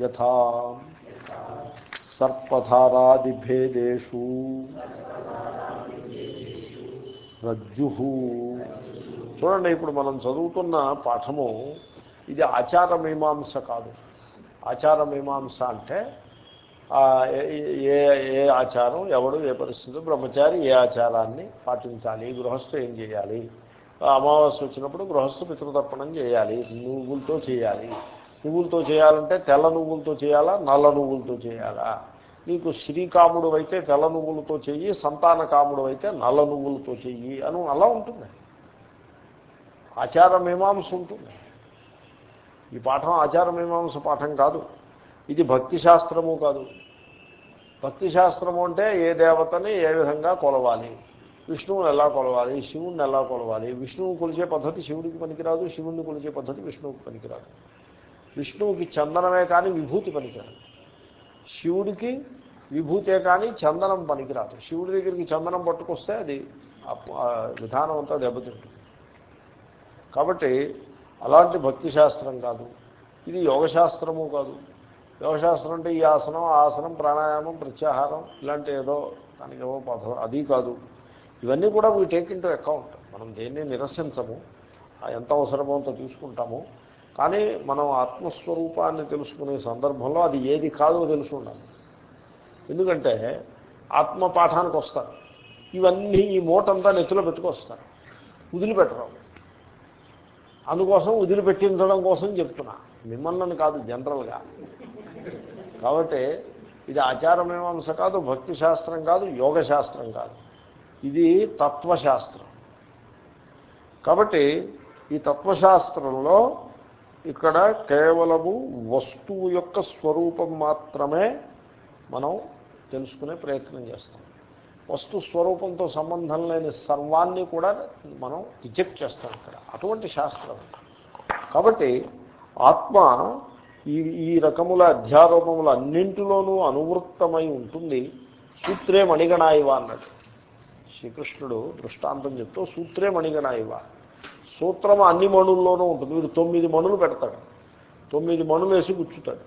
యథా సర్పధారాదిభేదేషు రజ్జు చూడండి ఇప్పుడు మనం చదువుతున్న పాఠము ఇది ఆచార మీమాంస కాదు. ఆచార మీమాంస అంటే ఏ- ఏ ఆచారం ఎవడు ఏ పరిస్థితి బ్రహ్మచారి ఏ ఆచారాన్ని పాటించాలి గృహస్థు ఏం చేయాలి? అమావాస్య వచ్చినప్పుడు గృహస్థు పితృతర్పణం చేయాలి నువ్వులతో చేయాలి. నువ్వులతో చేయాలంటే తెల్ల నువ్వులతో చేయాలా? నల్ల నువ్వులతో చేయాలా? నీకు శ్రీకాముడు అయితే తెల్ల నువ్వులతో చెయ్యి సంతాన కాముడు అయితే నల్ల నువ్వులతో చెయ్యి అని అలా ఉంటుంది. ఆచార మీమాంస ఉంటుంది. ఈ పాఠం ఆచార మీమాంస పాఠం కాదు. ఇది భక్తి శాస్త్రము కాదు. భక్తి శాస్త్రము అంటే ఏ దేవతని ఏ విధంగా కొలవాలి? విష్ణువుని ఎలా కొలవాలి? శివుణ్ణి ఎలా కొలవాలి? విష్ణువు కొలిచే పద్ధతి శివుడికి పనికిరాదు శివుణ్ణి కొలిచే పద్ధతి విష్ణువుకి పనికిరాదు. విష్ణువుకి చందనమే కానీ విభూతి పనికిరాదు. శివుడికి విభూతే కానీ చందనం పనికిరాదు. శివుడి దగ్గరికి చందనం పట్టుకొస్తే అది విధానం అంతా దెబ్బతింటుంది. కాబట్టి అలాంటి భక్తి శాస్త్రం కాదు. ఇది యోగశాస్త్రము కాదు. యోగశాస్త్రం అంటే ఈ ఆసనం ఆసనం ప్రాణాయామం ప్రత్యాహారం ఇలాంటి ఏదో దానికి ఏవో పదం అది కాదు. ఇవన్నీ కూడా we take into account మనం దేన్ని నిరసించము ఎంత అవసరమో అంత తీసుకుంటాము. కానీ మనం ఆత్మస్వరూపాన్ని తెలుసుకునే సందర్భంలో అది ఏది కాదో తెలుసు ఉండాలి. ఎందుకంటే ఆత్మ పాఠానికి వస్తారు. ఇవన్నీ ఈ మూటంతా నెత్తిలో పెట్టుకొస్తారు వదిలిపెట్టరు. అందుకోసం వదిలిపెట్టించడం కోసం చెప్తున్నా. మిమ్మల్ని కాదు జనరల్గా. కాబట్టి ఇది ఆచారమీమాంస కాదు భక్తి శాస్త్రం కాదు యోగ శాస్త్రం కాదు. ఇది తత్వశాస్త్రం. కాబట్టి ఈ తత్వశాస్త్రంలో ఇక్కడ కేవలము వస్తువు యొక్క స్వరూపం మాత్రమే మనం తెలుసుకునే ప్రయత్నం చేస్తాం. వస్తు స్వరూపంతో సంబంధం లేని సర్వాన్ని కూడా మనం రిజెక్ట్ చేస్తాం ఇక్కడ. అటువంటి శాస్త్రం. కాబట్టి ఆత్మ ఈ ఈ రకముల అధ్యారోపముల అన్నింటిలోనూ అనువృత్తమై ఉంటుంది. సూత్రే మణిగణాయివ అన్నాడు. శ్రీకృష్ణుడు దృష్టాంతం చెప్తూ సూత్రే మణిగణాయివ. సూత్రం అన్ని మణుల్లోనూ ఉంటుంది. వీడు తొమ్మిది మణులు పెడతాడు. తొమ్మిది మణులు వేసి గుచ్చుతాడు.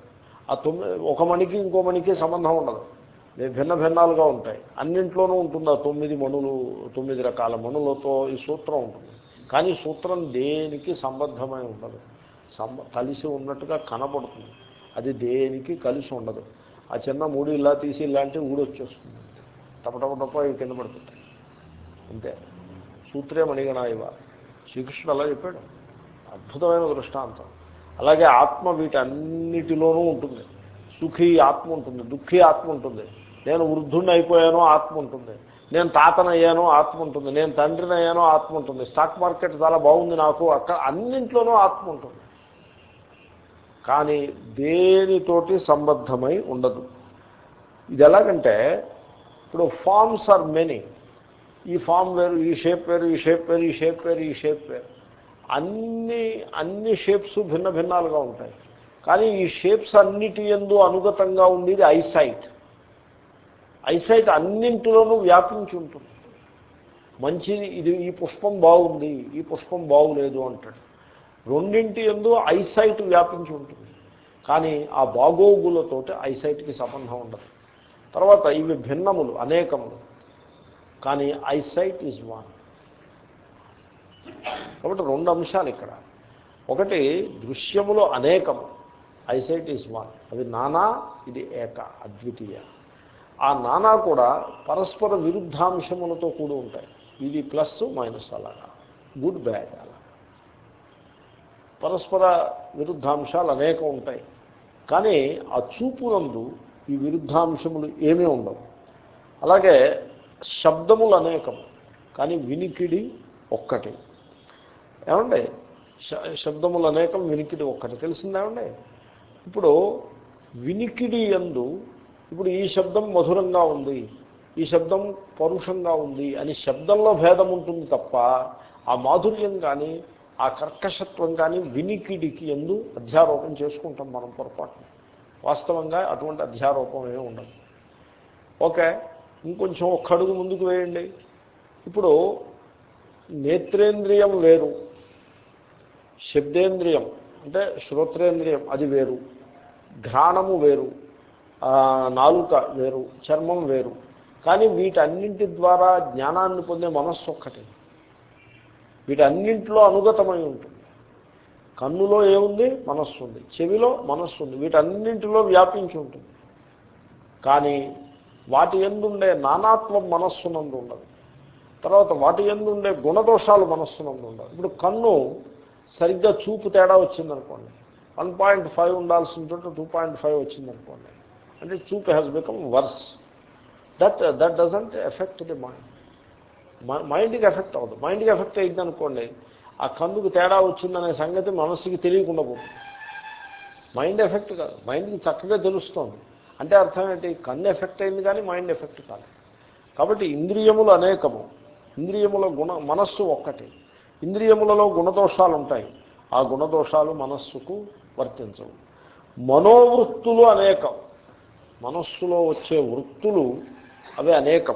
ఆ తొమ్మిది ఒక మణికి ఇంకో మణికి సంబంధం ఉండదు. భిన్న భిన్నాలుగా ఉంటాయి. అన్నింట్లోనూ ఉంటుంది ఆ తొమ్మిది మణులు తొమ్మిది రకాల మణులతో ఈ సూత్రం ఉంటుంది. కానీ సూత్రం దేనికి సంబద్ధమై ఉండదు. కలిసి ఉన్నట్టుగా కనపడుతుంది అది దేనికి కలిసి ఉండదు. ఆ చిన్న మూడు ఇలా తీసి ఇలాంటి ఊడొచ్చేస్తుంది. వచ్చేస్తుంది టప ఇవి కింద పడుతుంటాయి అంతే. సూత్రే మణిగణాయివ. శ్రీకృష్ణుడు అలా చెప్పాడు. అద్భుతమైన దృష్టాంతం. అలాగే ఆత్మ వీటన్నిటిలోనూ ఉంటుంది. సుఖీ ఆత్మ ఉంటుంది దుఃఖీ ఆత్మ ఉంటుంది. నేను వృద్ధుణ్ణి అయిపోయానో ఆత్మ ఉంటుంది. నేను తాతనయ్యానో ఆత్మ ఉంటుంది. నేను తండ్రిని అయ్యానో ఆత్మ ఉంటుంది. స్టాక్ మార్కెట్ చాలా బాగుంది నాకు అక్కడ అన్నింట్లోనూ ఆత్మ ఉంటుంది. కానీ దేనితోటి సంబద్ధమై ఉండదు. ఇది ఎలాగంటే ఇప్పుడు ఫార్మ్స్ ఆర్ మెనీ. ఈ ఫామ్ వేరు ఈ షేప్ వేరు ఈ షేప్ వేరు ఈ షేప్ వేరు ఈ షేప్ వేరు. అన్ని అన్ని షేప్స్ భిన్న భిన్నాలుగా ఉంటాయి. కానీ ఈ షేప్స్ అన్నిటి ఎందు అనుగతంగా ఉండేది ఐసైట్. ఐసైట్ అన్నింటిలోనూ వ్యాపించి ఉంటుంది. మంచిది ఇది ఈ పుష్పం బాగుంది ఈ పుష్పం బాగులేదు అంటాడు. రెండింటి ఎందు ఐసైట్ వ్యాపించి ఉంటుంది. కానీ ఆ బాగోగులతోటి ఐసైట్కి సంబంధం ఉండదు. తర్వాత ఇవి భిన్నములు అనేకములు. కానీ ఐసైట్ ఈజ్ వన్. కాబట్టి రెండు అంశాలు ఇక్కడ. ఒకటి దృశ్యములు అనేకము ఐసైట్ ఈజ్ వన్. అది నానా ఇది ఏక అద్వితీయ. ఆ నానా కూడా పరస్పర విరుద్ధాంశములతో కూడి ఉంటాయి. ఇది ప్లస్ మైనస్ అలాగా. గుడ్ బ్యాడ్ అలా పరస్పర విరుద్ధాంశాలు అనేకం ఉంటాయి. కానీ ఆ చూపునందు ఈ విరుద్ధాంశములు ఏమీ ఉండవు. అలాగే శబ్దములు అనేకము కానీ వినికిడి ఒక్కటి. ఏమండి? శబ్దములు అనేకం వినికిడి ఒక్కటి. తెలిసిందేమండి ఇప్పుడు వినికిడి ఎందు ఇప్పుడు ఈ శబ్దం మధురంగా ఉంది ఈ శబ్దం పరుషంగా ఉంది అని శబ్దంలో భేదం ఉంటుంది తప్ప ఆ మాధుర్యం కానీ ఆ కర్కశత్వం కానీ వినికిడికి ఎందు అధ్యారోపం చేసుకుంటాం మనం పొరపాటు వాస్తవంగా అటువంటి అధ్యారోపం ఏమి ఉండదు. ఓకే? ఇంకొంచెం ఒక్క అడుగు ముందుకు వేయండి. ఇప్పుడు నేత్రేంద్రియం వేరు. శబ్దేంద్రియం అంటే శ్రోత్రేంద్రియం అది వేరు. ఘ్రాణము వేరు. నాలుక వేరు. చర్మం వేరు. కానీ వీటన్నింటి ద్వారా జ్ఞానాన్ని పొందే మనస్సు ఒక్కటే. వీటన్నింటిలో అనుగతమై ఉంటుంది. కన్నులో ఏముంది? మనస్సు ఉంది. చెవిలో మనస్సు ఉంది. వీటన్నింటిలో వ్యాపించి ఉంటుంది. కానీ వాటి ఎందుండే నానాత్వం మనస్సునందు ఉండదు తర్వాత వాటి ఎందుండే గుణదోషాలు మనస్సునందు ఉండదు ఇప్పుడు కన్ను సరిగ్గా చూపు తేడా వచ్చిందనుకోండి. వన్ పాయింట్ ఫైవ్ ఉండాల్సిన చోట టూ పాయింట్ ఫైవ్ వచ్చిందనుకోండి. అంటే చూపు has become worse that that doesn't affect the mind మైండ్కి ఎఫెక్ట్ అవ్వదు. మైండ్కి ఎఫెక్ట్ అయింది అనుకోండి ఆ కన్నుకు తేడా వచ్చిందనే సంగతి మనస్సుకి తెలియకుండా పోతుంది. మైండ్ ఎఫెక్ట్ కాదు. మైండ్కి చక్కగా తెలుస్తోంది. అంటే అర్థం ఏంటి? కన్ను ఎఫెక్ట్ అయింది కానీ మైండ్ ఎఫెక్ట్ కాదు. కాబట్టి ఇంద్రియములు అనేకము. ఇంద్రియముల గుణ మనస్సు ఒక్కటి. ఇంద్రియములలో గుణదోషాలు ఉంటాయి ఆ గుణదోషాలు మనస్సుకు వర్తించవు. మనోవృత్తులు అనేకం. మనస్సులో వచ్చే వృత్తులు అవి అనేకం.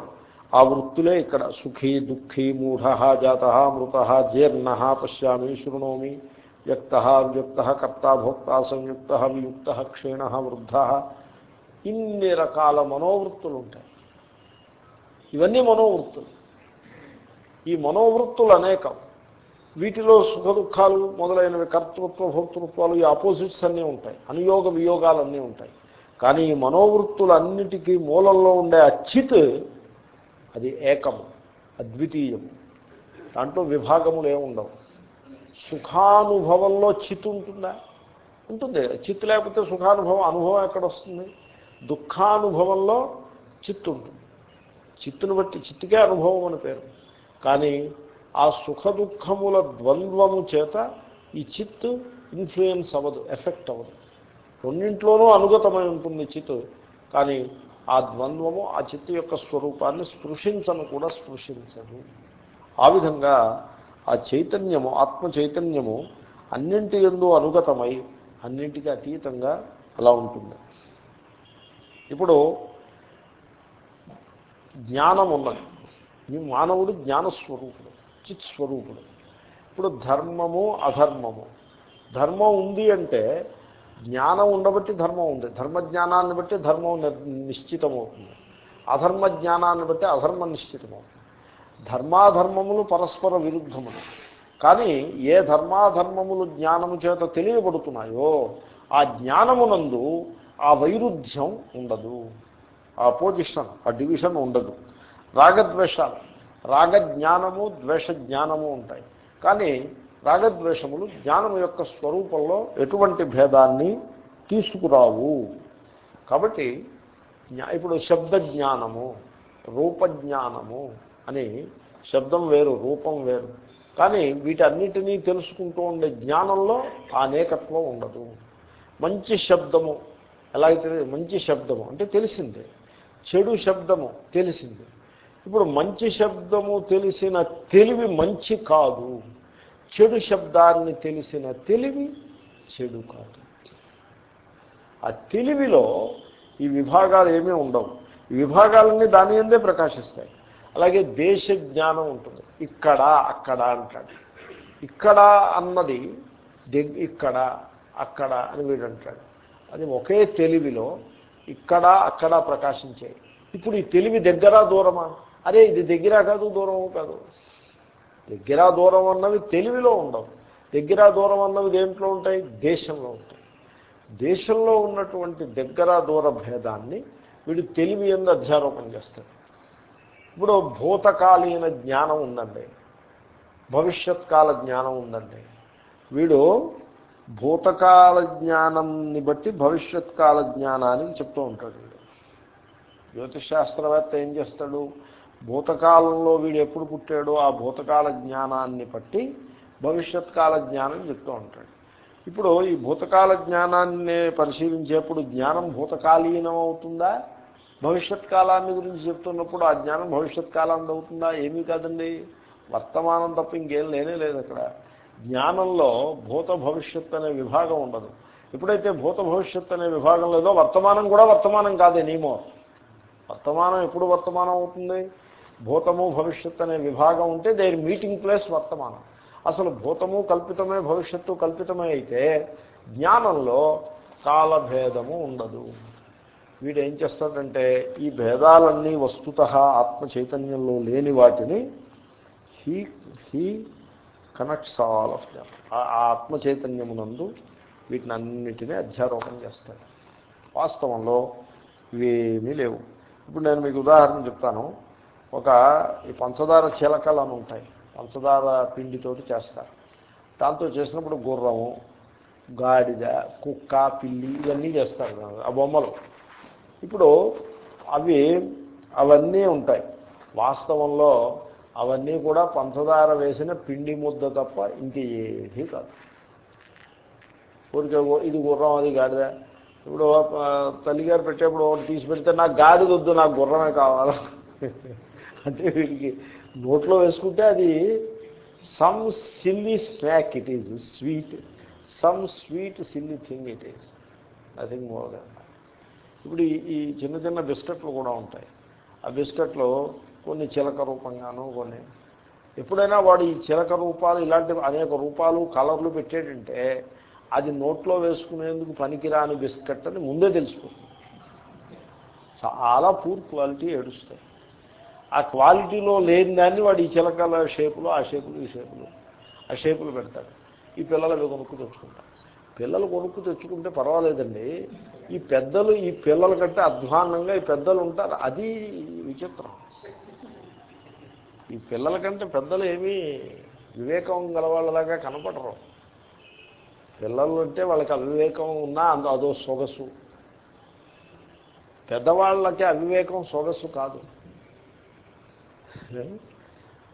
ఆ వృత్తులే ఇక్కడ సుఖీ దుఃఖీ మూఢ జాత మృత జీర్ణ పశ్యామి శృణోమి వ్యక్త వ్యక్త కర్త భోక్త సంయుక్త వియుక్త క్షీణ వృద్ధ ఇన్ని రకాల మనోవృత్తులు ఉంటాయి ఇవన్నీ మనోవృత్తులు. ఈ మనోవృత్తులు అనేకం. వీటిలో సుఖ దుఃఖాలు మొదలైనవి కర్తృత్వ భోక్తృత్వాలు ఈ ఆపోజిట్స్ అన్నీ ఉంటాయి. అనుయోగ వియోగాలన్నీ ఉంటాయి. కానీ ఈ మనోవృత్తులన్నిటికీ మూలంలో ఉండే అచ్చిత్ అది ఏకము అద్వితీయము. దాంట్లో విభాగములు ఏముండవు సుఖానుభవంలో చిత్ ఉంటుందా? ఉంటుంది. చిత్ లేకపోతే సుఖానుభవం అనుభవం ఎక్కడ వస్తుంది? దుఃఖానుభవంలో చిత్తు ఉంటుంది చిత్తును బట్టి చిత్తుకే అనుభవం అని పేరు. కానీ ఆ సుఖ దుఃఖముల ద్వంద్వము చేత ఈ చిత్తు ఇన్ఫ్లుయెన్స్ అవ్వదు ఎఫెక్ట్ అవ్వదు. రెండింట్లోనూ అనుగతమై ఉంటుంది చిత్తు. కానీ ఆ ద్వంద్వము ఆ చిత్తు యొక్క స్వరూపాన్ని స్పృశించను కూడా స్పృశించదు. ఆ విధంగా ఆ చైతన్యము ఆత్మ చైతన్యము అన్నింటి ఎందు అనుగతమై అన్నింటికి అతీతంగా అలా ఉంటుంది. ఇప్పుడు జ్ఞానం ఉన్నది. ఈ మానవుడు జ్ఞానస్వరూపుడు చిత్ స్వరూపుడు ఇప్పుడు ధర్మము అధర్మము. ధర్మం ఉంది అంటే జ్ఞానం ఉండబట్టి ధర్మం ఉంది. ధర్మజ్ఞానాన్ని బట్టి ధర్మం నిశ్చితమవుతుంది. అధర్మ జ్ఞానాన్ని బట్టి అధర్మం నిశ్చితమవుతుంది. ధర్మాధర్మములు పరస్పర విరుద్ధములు. కానీ ఏ ధర్మాధర్మములు జ్ఞానము చేత తెలియబడుతున్నాయో ఆ జ్ఞానమునందు ఆ వైరుధ్యం ఉండదు. ఆ పొజిషన్ ఆ డివిజన్ ఉండదు. రాగద్వేషాలు రాగజ్ఞానము ద్వేష జ్ఞానము ఉంటాయి. కానీ రాగద్వేషములు జ్ఞానం యొక్క స్వరూపంలో ఎటువంటి భేదాన్ని తీసుకురావు. కాబట్టి ఇప్పుడు శబ్ద జ్ఞానము రూపజ్ఞానము అని శబ్దం వేరు రూపం వేరు. కానీ వీటన్నిటినీ తెలుసుకుంటూ ఉండే జ్ఞానంలో ఆ అనేకత్వం ఉండదు. మంచి శబ్దము ఎలా అయితే మంచి శబ్దము అంటే తెలిసిందే. చెడు శబ్దము తెలిసిందే. ఇప్పుడు మంచి శబ్దము తెలిసిన తెలివి మంచి కాదు. చెడు శబ్దాన్ని తెలిసిన తెలివి చెడు కాదు. ఆ తెలివిలో ఈ విభాగాలు ఏమీ ఉండవు. ఈ విభాగాలన్నీ దాని ఎందే ప్రకాశిస్తాయి. అలాగే దేశ జ్ఞానం ఉంటుంది. ఇక్కడ అక్కడ అంటాడు. ఇక్కడ అన్నది ఇక్కడ అక్కడ అని వీడు అంటాడు. అది ఒకే తెలివిలో ఇక్కడ అక్కడ ప్రకాశించాయి ఇప్పుడు ఈ తెలివి దగ్గర దూరమా? అరే ఇది దగ్గర కాదు దూరము కాదు. దగ్గర దూరం అన్నవి తెలివిలో ఉండవు. దగ్గర దూరం అన్నవి దేంట్లో ఉంటాయి? దేశంలో ఉంటాయి. దేశంలో ఉన్నటువంటి దగ్గర దూర భేదాన్ని వీడు తెలివి ఎందు అధ్యారోపణ చేస్తాడు. ఇప్పుడు భూతకాలీన జ్ఞానం ఉందండి. భవిష్యత్ కాల జ్ఞానం ఉందండి. వీడు భూతకాల జ్ఞానాన్ని బట్టి భవిష్యత్ కాల జ్ఞానానికి చెప్తూ ఉంటాడు వీడు. జ్యోతిషాస్త్రవేత్త ఏం చేస్తాడు? భూతకాలంలో వీడు ఎప్పుడు పుట్టాడో ఆ భూతకాల జ్ఞానాన్ని బట్టి భవిష్యత్ కాల జ్ఞానం చెప్తూ ఉంటాడు. ఇప్పుడు ఈ భూతకాల జ్ఞానాన్ని పరిశీలించేప్పుడు జ్ఞానం భూతకాలీనం అవుతుందా భవిష్యత్ కాలాన్ని గురించి చెప్తున్నప్పుడు ఆ జ్ఞానం భవిష్యత్ కాలాన్ని అవుతుందా ఏమీ కాదండి. వర్తమానం తప్ప ఇంకేం లేనే లేదు అక్కడ. జ్ఞానంలో భూత భవిష్యత్ అనే విభాగం ఉండదు. ఎప్పుడైతే భూత భవిష్యత్ అనే విభాగం లేదో వర్తమానం కూడా వర్తమానం కాదే నీమో వర్తమానం ఎప్పుడు వర్తమానం అవుతుంది? భూతము భవిష్యత్ అనే విభాగం ఉంటే దేర్ మీటింగ్ ప్లేస్ వర్తమానం. అసలు భూతము కల్పితమే భవిష్యత్తు కల్పితమే అయితే జ్ఞానంలో కాలభేదము ఉండదు. వీడు ఏం చేస్తాడంటే ఈ భేదాలన్నీ వస్తుత ఆత్మ చైతన్యంలో లేని వాటిని he he connects all of them ఆ ఆత్మ చైతన్యమునందు వీటిని అన్నిటినీ అధ్యారోపణ చేస్తాడు. వాస్తవంలో ఇవేమీ లేవు. ఇప్పుడు నేను మీకు ఉదాహరణ చెప్తాను. ఒక ఈ పంచదార చీలకలు అని ఉంటాయి. పంచదార పిండితోటి చేస్తారు. దాంతో చేసినప్పుడు గుర్రము గాడిద కుక్క పిల్లి ఇవన్నీ చేస్తారు. ఆ బొమ్మలు. ఇప్పుడు అవి అవన్నీ ఉంటాయి. వాస్తవంలో అవన్నీ కూడా పంచదార వేసిన పిండి ముద్ద తప్ప ఇంటి ఏది కాదు. ఊరికే ఇది గుర్రం అది గాడిద. ఇప్పుడు తల్లిగారు పెట్టేప్పుడు తీసి పెడితే నాకు గాడిద వద్దు నాకు గుర్రమే కావాలి. అంటే వీడికి నోట్లో వేసుకుంటే అది some silly snack it is sweet some sweet silly thing it is nothing more than ఇప్పుడు ఈ చిన్న చిన్న బిస్కెట్లు కూడా ఉంటాయి. ఆ బిస్కెట్లు కొన్ని చిలక రూపంగాను కొన్ని. ఎప్పుడైనా వాడు ఈ చిలక రూపాలు ఇలాంటి అనేక రూపాలు కలర్లు పెట్టేటంటే అది నోట్లో వేసుకునేందుకు పనికిరాని బిస్కెట్ అని ముందే తెలిసిపోతుంది. చాలా పూర్ క్వాలిటీ ఏడుస్తాయి. ఆ క్వాలిటీలో లేని దాన్ని వాడు ఈ చిలకల షేపులు ఆ షేపులు ఈ షేపులు ఆ షేపులు పెడతాడు. ఈ పిల్లలు అవి కొనుక్కు తెచ్చుకుంటారు. పిల్లలు కొనుక్కు తెచ్చుకుంటే పర్వాలేదండి. ఈ పెద్దలు ఈ పిల్లల కంటే అధ్వాన్నంగా ఈ పెద్దలు ఉంటారు. అది విచిత్రం. ఈ పిల్లల కంటే పెద్దలు ఏమీ వివేకం గలవాళ్ళలాగా కనపడరు. పిల్లలు అంటే వాళ్ళకి అవివేకం ఉన్నా అందు అదో సొగసు. పెద్దవాళ్ళకి అవివేకం సొగసు కాదు.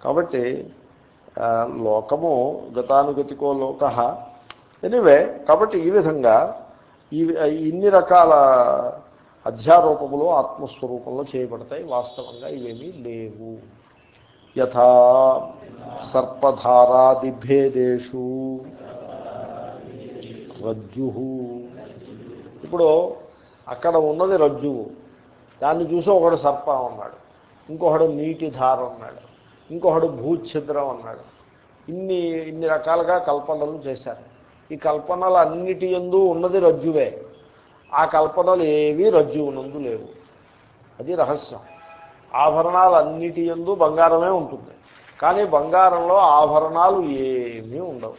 కాబట్టి లోకము గతానుగతికో లోక. ఎనివే కాబట్టి ఈ విధంగా ఈ ఇన్ని రకాల అధ్యారూపములు ఆత్మస్వరూపంలో చేయబడతాయి. వాస్తవంగా ఇవేమీ లేవు. యథా సర్పధారాదిభేదేషు రజ్జు ఇప్పుడు అక్కడ ఉన్నది రజ్జువు. దాన్ని చూసి ఒకడు సర్పం అన్నాడు. ఇంకొకడు నీటి ధార అన్నాడు. ఇంకొకడు భూఛిద్రం అన్నాడు. ఇన్ని ఇన్ని రకాలుగా కల్పనలు చేశారు. ఈ కల్పనలు అన్నిటి ఎందు ఉన్నది రజ్జువే. ఆ కల్పనలు ఏవి రజ్జువునందు లేవు. అది రహస్యం. ఆభరణాలు అన్నిటి ఎందు బంగారమే ఉంటుంది. కానీ బంగారంలో ఆభరణాలు ఏమీ ఉండవు.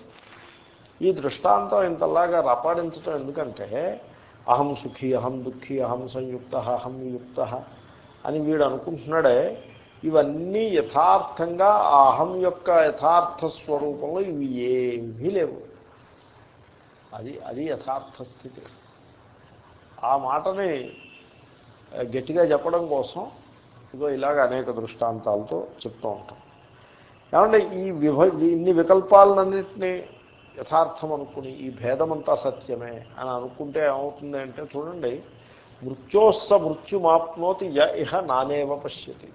ఈ దృష్టాంతం ఇంతలాగా రపాడించటం ఎందుకంటే అహం సుఖీ అహం దుఃఖీ అహం సంయుక్త అహం యుక్త అని వీడు అనుకుంటున్నాడే ఇవన్నీ యథార్థంగా ఆ అహం యొక్క యథార్థ స్వరూపంలో ఇవి ఏమీ లేవు. అది అది యథార్థ స్థితి. ఆ మాటని గట్టిగా చెప్పడం కోసం ఇదో ఇలాగ అనేక దృష్టాంతాలతో చెప్తూ ఉంటాం. ఏమంటే ఈ విభ ఇన్ని వికల్పాలన్నింటినీ యథార్థం అనుకుని ఈ భేదమంతా సత్యమే అని అనుకుంటే ఏమవుతుంది అంటే చూడండి మృత్యోస్స మృత్యుమాప్నోతి య ఇహ నానేవ పశ్యతి.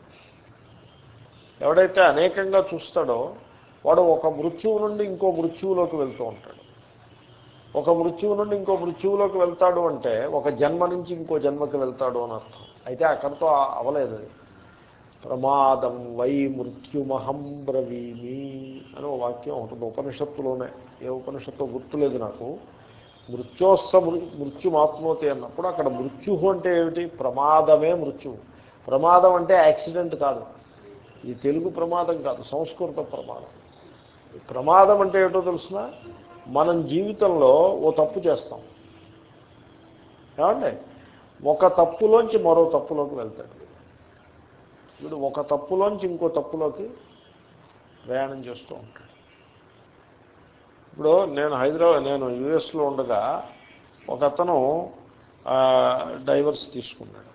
ఎవడైతే అనేకంగా చూస్తాడో వాడు ఒక మృత్యువు నుండి ఇంకో మృత్యువులోకి వెళ్తూ ఉంటాడు. ఒక మృత్యువు నుండి ఇంకో మృత్యువులోకి వెళ్తాడు అంటే ఒక జన్మ నుంచి ఇంకో జన్మకి వెళ్తాడు అని అర్థం. అయితే అక్కడితో అవలేదు అది. ప్రమాదం వై మృత్యుమహం బ్రవీమి అని ఒక వాక్యం ఉంటుంది. ఉపనిషత్తులోనే. ఏ ఉపనిషత్తు గుర్తులేదు నాకు. మృత్యోస్స మృత్యుమాత్మోతే అన్నప్పుడు అక్కడ మృత్యు అంటే ఏమిటి? ప్రమాదమే మృత్యువు ప్రమాదం అంటే యాక్సిడెంట్ కాదు. ఇది తెలుగు ప్రమాదం కాదు సంస్కృత ప్రమాదం. ప్రమాదం అంటే ఏమిటో తెలుసిన? మనం జీవితంలో ఓ తప్పు చేస్తాం. ఏమండి? ఒక తప్పులోంచి మరో తప్పులోకి వెళ్తాడు. వీడు ఒక తప్పులోంచి ఇంకో తప్పులోకి ప్రయాణం చేస్తూ ఉంటాడు. ఇప్పుడు నేను హైదరాబాద్ నేను యుఎస్లో ఉండగా ఒక అతను డైవర్స్ తీసుకున్నాడు.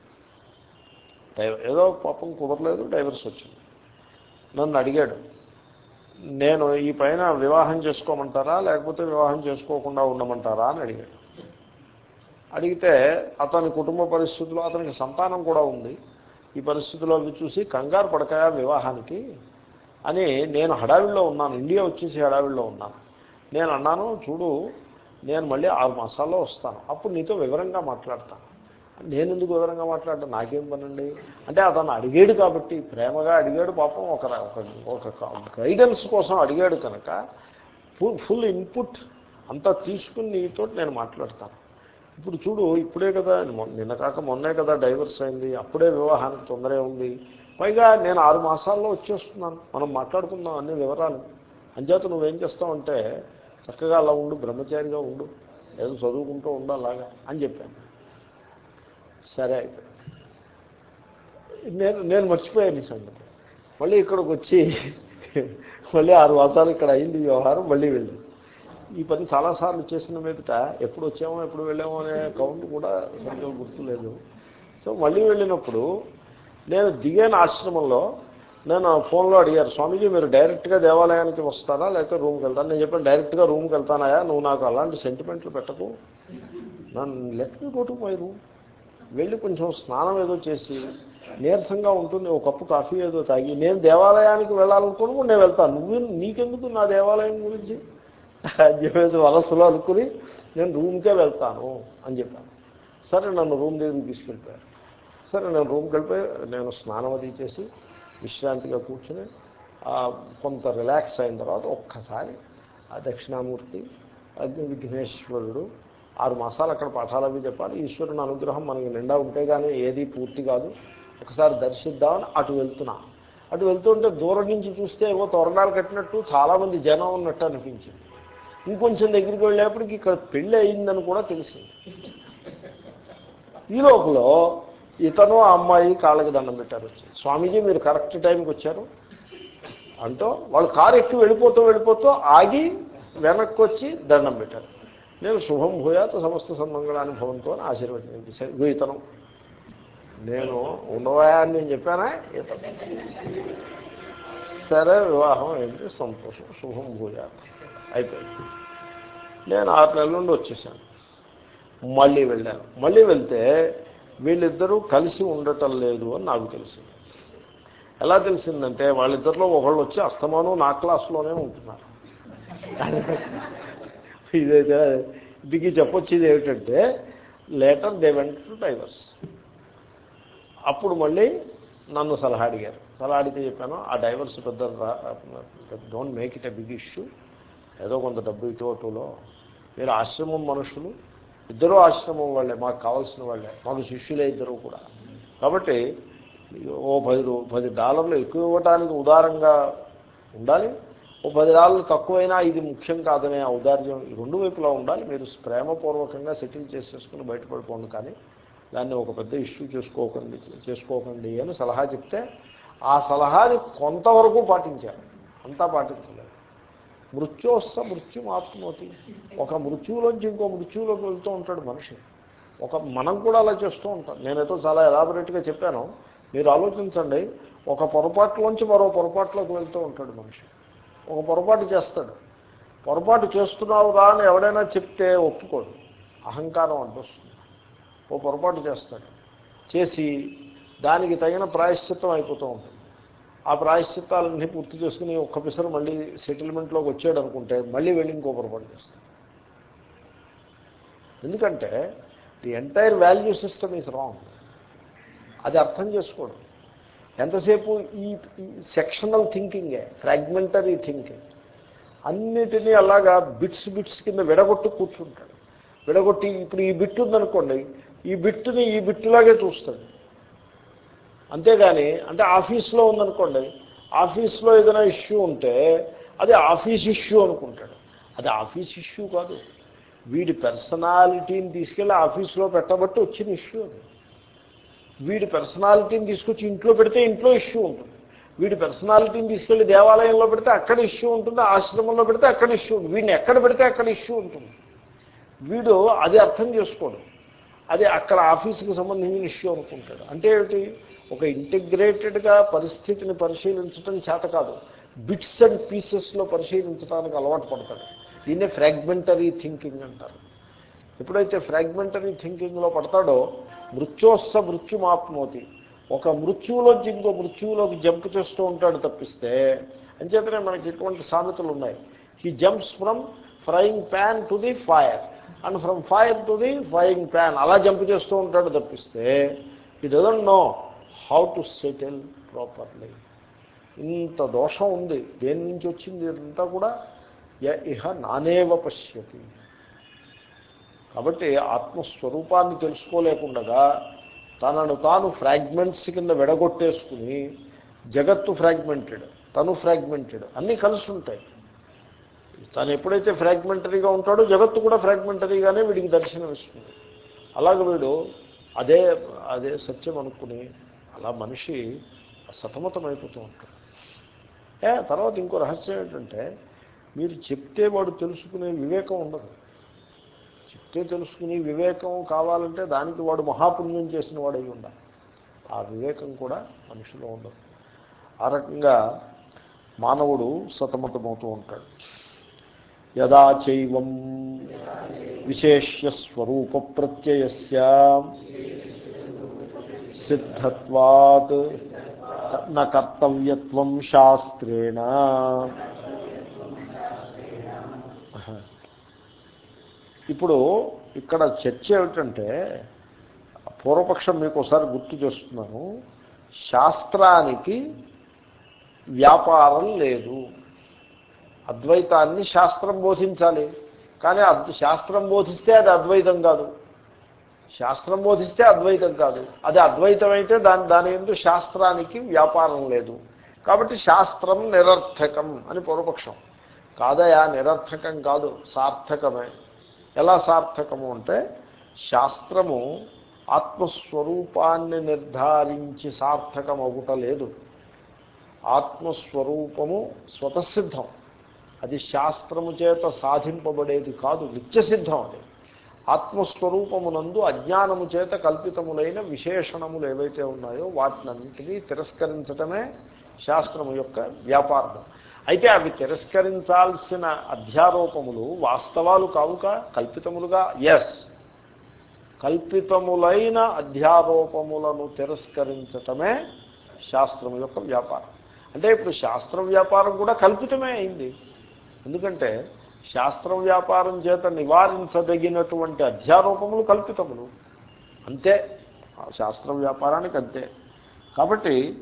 డైవర్ ఏదో పాపం కుదరలేదు డైవర్స్ వచ్చింది. నన్ను అడిగాడు నేను ఈ పైన వివాహం చేసుకోమంటారా లేకపోతే వివాహం చేసుకోకుండా ఉండమంటారా? అని అడిగాడు. అడిగితే అతని కుటుంబ పరిస్థితుల్లో అతనికి సంతానం కూడా ఉంది. ఈ పరిస్థితుల్లో అవి చూసి కంగారు పడకాయా వివాహానికి? అని నేను హడావిడిలో ఉన్నాను. ఇండియా వచ్చేసి హడావిడిలో ఉన్నాను. నేను అన్నాను చూడు నేను మళ్ళీ ఆరు మాసాల్లో వస్తాను. అప్పుడు నీతో వివరంగా మాట్లాడతాను నేను ఎందుకు వివరంగా మాట్లాడటం నాకేం పనండి? అంటే అతను అడిగాడు కాబట్టి ప్రేమగా అడిగాడు పాపం. ఒక ఒక గైడెన్స్ కోసం అడిగాడు కనుక ఫుల్ ఇన్పుట్ అంతా తీసుకుని నీతో నేను మాట్లాడతాను. ఇప్పుడు చూడు ఇప్పుడే కదా నిన్న కాక మొన్నే కదా డైవర్స్ అయింది అప్పుడే వివాహానికి తొందరే ఉంది. పైగా నేను ఆరు మాసాల్లో వచ్చేస్తున్నాను మనం మాట్లాడుకుందాం అన్ని వివరాలు. అంచేత నువ్వేం చేస్తావంటే చక్కగా అలా ఉండు బ్రహ్మచారిగా ఉండు ఏదో చదువుకుంటూ ఉండు అలాగా అని చెప్పాను. సరే అయితే. నేను నేను మర్చిపోయాను ఈ సంగతి. మళ్ళీ ఇక్కడికి వచ్చి మళ్ళీ ఆరు మాసాలు ఇక్కడ అయింది వ్యవహారం మళ్ళీ వెళ్ళి ఈ పని చాలాసార్లు చేసిన మీదట ఎప్పుడు వచ్చామో ఎప్పుడు వెళ్ళామో అనే కౌంట్ కూడా సరిగ్గా గుర్తులేదు. సో మళ్ళీ వెళ్ళినప్పుడు నేను దిగాను ఆశ్రమంలో. నేను ఫోన్లో అడిగారు స్వామీజీ మీరు డైరెక్ట్గా దేవాలయానికి వస్తారా లేకపోతే రూమ్కి వెళ్తాను నేను చెప్పాను డైరెక్ట్గా రూమ్కి వెళ్తానాయా నువ్వు నాకు అలాంటి సెంటిమెంట్లు పెట్టకు. నన్ను let me go my room. వెళ్ళి కొంచెం స్నానం ఏదో చేసి నీరసంగా ఉంటుంది ఒక కప్పు కాఫీ ఏదో తాగి నేను దేవాలయానికి వెళ్ళాలనుకోను నేను వెళ్తాను. నువ్వు నీకెందుకు నా దేవాలయం గురించి? అని చెప్పేసి వలసలో అనుకుని నేను రూమ్కే వెళ్తాను అని చెప్పాను. సరే నన్ను రూమ్ దగ్గరికి తీసుకెళ్ళిపోయారు. సరే నేను రూమ్కి వెళ్ళిపోయి నేను స్నానం అది చేసి విశ్రాంతిగా కూర్చుని కొంత రిలాక్స్ అయిన తర్వాత ఒక్కసారి ఆ దక్షిణామూర్తి అగ్ని విఘ్నేశ్వరుడు ఆరు మాసాలు అక్కడ పాఠాలు అవి చెప్పాలి. ఈశ్వరుని అనుగ్రహం మనకి నిండా ఉంటే కానీ ఏది పూర్తి కాదు. ఒకసారి దర్శిద్దామని అటు వెళ్తున్నా. అటు వెళ్తుంటే దూరం నుంచి చూస్తే ఏవో తోరణాలు కట్టినట్టు చాలామంది జనం ఉన్నట్టు అనిపించింది. ఇంకొంచెం దగ్గరికి వెళ్ళేప్పటికి ఇక్కడ పెళ్ళి అయిందని కూడా తెలిసింది. ఈ లోపల ఇతను ఆ అమ్మాయి కాళ్ళకి దండం పెట్టారు. వచ్చి స్వామీజీ మీరు కరెక్ట్ టైంకి వచ్చారు. అంటూ వాళ్ళు కారు ఎక్కి వెళ్ళిపోతూ వెళ్ళిపోతూ ఆగి వెనక్కి వచ్చి దండం పెట్టారు. నేను శుభం భూయాత సమస్త సన్మంగళాన్ని భవంతో అని ఆశీర్వచనం చేశాను ఇతను. నేను ఉండవా అని నేను చెప్పానా? ఇతను. సరే వివాహం ఏంటి? సంతోషం. శుభం భూయాత. అయిపోయింది. నేను ఆరు నెలల నుండి వచ్చేసాను. మళ్ళీ వెళ్ళాను. మళ్ళీ వెళ్తే వీళ్ళిద్దరూ కలిసి ఉండటం లేదు అని నాకు తెలిసింది. ఎలా తెలిసిందంటే వాళ్ళిద్దరిలో ఒకళ్ళు వచ్చి అస్తమానం నా క్లాస్లోనే ఉంటున్నారు. ఇదైతే ఇది చెప్పొచ్చేది ఏమిటంటే later they went to divorce అప్పుడు మళ్ళీ నన్ను సలహా అడిగారు. సలహా అడిగితే చెప్పాను ఆ డైవర్స్ పెద్ద don't make it a big issue ఏదో కొంత డబ్బు ఇటు అటులో మీరు ఆశ్రమం మనుషులు ఇద్దరు ఆశ్రమం వాళ్ళే మాకు కావాల్సిన వాళ్ళే మాకు శిష్యులే ఇద్దరు కూడా. కాబట్టి ఓ పది పది డాలర్లు ఎక్కువ ఇవ్వటానికి ఉదారంగా ఉండాలి. ఓ పది డాలర్లు తక్కువైనా ఇది ముఖ్యం కాదనే ఔదార్యం రెండు వైపులా ఉండాలి. మీరు ప్రేమపూర్వకంగా సెటిల్ చేసేసుకుని బయటపడిపోండి కానీ దాన్ని ఒక పెద్ద ఇష్యూ చేసుకోకండి చేసుకోకండి అని సలహా చెప్తే ఆ సలహాని కొంతవరకు పాటించారు. అంతా పాటించలేదు. మృత్యోస్స మృత్యుమాత్మోతి ఒక మృత్యువులోంచి ఇంకో మృత్యువులోకి వెళ్తూ ఉంటాడు మనిషి. ఒక మనం కూడా అలా చేస్తూ ఉంటాం. నేనైతే చాలా ఎలాబొరేట్గా చెప్పాను. మీరు ఆలోచించండి. ఒక పొరపాటులోంచి మరో పొరపాటులోకి వెళ్తూ ఉంటాడు మనిషి. ఒక పొరపాటు చేస్తాడు. పొరపాటు చేస్తున్నావు రా అని ఎవడైనా చెప్తే ఒప్పుకోడు. అహంకారం అడ్డొస్తుంది. ఓ పొరపాటు చేస్తాడు. చేసి దానికి తగిన ప్రాయశ్చిత్తం అయిపోతూ ఉంటుంది. ఆ ప్రాయశ్చిత్తాలన్నీ పూర్తి చేసుకుని ఒక్క పిసరు మళ్ళీ సెటిల్మెంట్లోకి వచ్చాడు అనుకుంటే మళ్ళీ వెళ్ళి ఇంకో పొరపాటు చేస్తాడు. ఎందుకంటే the entire value system is wrong అది అర్థం చేసుకోవడం. ఎంతసేపు ఈ సెక్షనల్ థింకింగే ఫ్రాగ్మెంటరీ థింకింగ్ అన్నిటినీ అలాగా బిట్స్ బిట్స్ కింద విడగొట్టి కూర్చుంటాడు. విడగొట్టి ఇప్పుడు ఈ బిట్ ఉందనుకోండి ఈ బిట్టుని ఈ బిట్టులాగే చూస్తాడు. అంతేగాని అంటే ఆఫీస్లో ఉందనుకోండి ఆఫీస్లో ఏదైనా ఇష్యూ ఉంటే అది ఆఫీస్ ఇష్యూ అనుకుంటాడు. అది ఆఫీస్ ఇష్యూ కాదు. వీడి పర్సనాలిటీని తీసుకెళ్ళి ఆఫీస్లో పెట్టబట్టి వచ్చిన ఇష్యూ అది. వీడి పర్సనాలిటీని తీసుకొచ్చి ఇంట్లో పెడితే ఇంట్లో ఇష్యూ ఉంటుంది. వీడి పర్సనాలిటీని తీసుకెళ్ళి దేవాలయంలో పెడితే అక్కడ ఇష్యూ ఉంటుంది ఆశ్రమంలో పెడితే అక్కడ ఇష్యూ ఉంటుంది వీడిని ఎక్కడ పెడితే అక్కడ ఇష్యూ ఉంటుంది. వీడు అది అర్థం చేసుకోడు. అది అక్కడ ఆఫీసుకు సంబంధించిన ఇష్యూ అనుకుంటాడు. అంటే ఏమిటి? ఒక ఇంటిగ్రేటెడ్గా పరిస్థితిని పరిశీలించడం చేత కాదు. బిట్స్ అండ్ పీసెస్లో పరిశీలించడానికి అలవాటు పడతాడు. దీన్నే ఫ్రాగ్మెంటరీ థింకింగ్ అంటారు. ఎప్పుడైతే ఫ్రాగ్మెంటరీ థింకింగ్లో పడతాడో మృత్యోస్స మృత్యుమాప్నోతి. ఒక మృత్యువులోంచి ఇంకో మృత్యువులోకి జంప్ చేస్తూ ఉంటాడు తప్పిస్తే అంచేతనే మనకి ఇటువంటి సామెతలు ఉన్నాయి. He jumps from frying pan to the fire and from fire to the frying pan అలా జంప్ చేస్తూ ఉంటాడు తప్పిస్తే ఈ doesn't know how to settle properly ఇంత దోషం ఉంది. దేని నుంచి వచ్చింది? ఇదంతా కూడా య ఇహ నానేవ పశ్యతి. కాబట్టి ఆత్మస్వరూపాన్ని తెలుసుకోలేకుండగా తనను తాను ఫ్రాగ్మెంట్స్ కింద విడగొట్టేసుకుని జగత్తు ఫ్రాగ్మెంటెడ్ తను ఫ్రాగ్మెంటెడ్ అన్నీ కలిసి ఉంటాయి తను ఎప్పుడైతే ఫ్రాగ్మెంటరీగా ఉంటాడో జగత్తు కూడా ఫ్రాగ్మెంటరీగానే వీడికి దర్శనం ఇస్తుంది అలాగే వీడు అదే అదే సత్యం అనుకుని అలా మనిషి సతమతమైపోతూ ఉంటాడు. ఏ తర్వాత ఇంకో రహస్యం ఏంటంటే మీరు చెప్తే వాడు తెలుసుకునే వివేకం ఉండదు. చెప్తే తెలుసుకునే వివేకం కావాలంటే దానికి వాడు మహాపుణ్యం చేసిన వాడు అయి ఉండాలి. ఆ వివేకం కూడా మనిషిలో ఉండదు. ఆ రకంగా మానవుడు సతమతమవుతూ ఉంటాడు. యదా చైవం విశేష్య స్వరూప ప్రత్యయస్య. సిద్ధత్వాత్ న కర్తవ్యత్వం శాస్త్రేణ. ఇప్పుడు ఇక్కడ చర్చ ఏమిటంటే పూర్వపక్షం మీకు ఒకసారి గుర్తు చేస్తున్నాను శాస్త్రానికి వ్యాపారం లేదు. అద్వైతాన్ని శాస్త్రం బోధించాలి. కానీ అద్ శాస్త్రం బోధిస్తే అది అద్వైతం కాదు. శాస్త్రం బోధిస్తే అద్వైతం కాదు. అది అద్వైతం అయితే దాని దాని ఎందు శాస్త్రానికి వ్యాపారం లేదు. కాబట్టి శాస్త్రం నిరర్థకం అని పూర్వపక్షం. కాదయా నిరర్థకం కాదు సార్థకమే. ఎలా సార్థకము అంటే శాస్త్రము ఆత్మస్వరూపాన్ని నిర్ధారించి సార్థకం అవుట లేదు. ఆత్మస్వరూపము స్వతసిద్ధం. అది శాస్త్రము చేత సాధింపబడేది కాదు నిత్యసిద్ధం అది. ఆత్మస్వరూపమునందు అజ్ఞానము చేత కల్పితములైన విశేషణములు ఏవైతే ఉన్నాయో వాటినన్నింటినీ తిరస్కరించటమే శాస్త్రము యొక్క వ్యాపారం. అయితే అవి తిరస్కరించాల్సిన అధ్యారోపములు వాస్తవాలు కావుక? కల్పితములుగా? ఎస్ కల్పితములైన అధ్యారోపములను తిరస్కరించటమే శాస్త్రం యొక్క వ్యాపారం. అంటే ఇప్పుడు శాస్త్ర వ్యాపారం కూడా కల్పితమే అయింది. ఎందుకంటే శాస్త్ర వ్యాపారం చేత నివారించదగినటువంటి అధ్యారూపములు కల్పితములు. అంతే. శాస్త్ర వ్యాపారానికి అంతే. కాబట్టి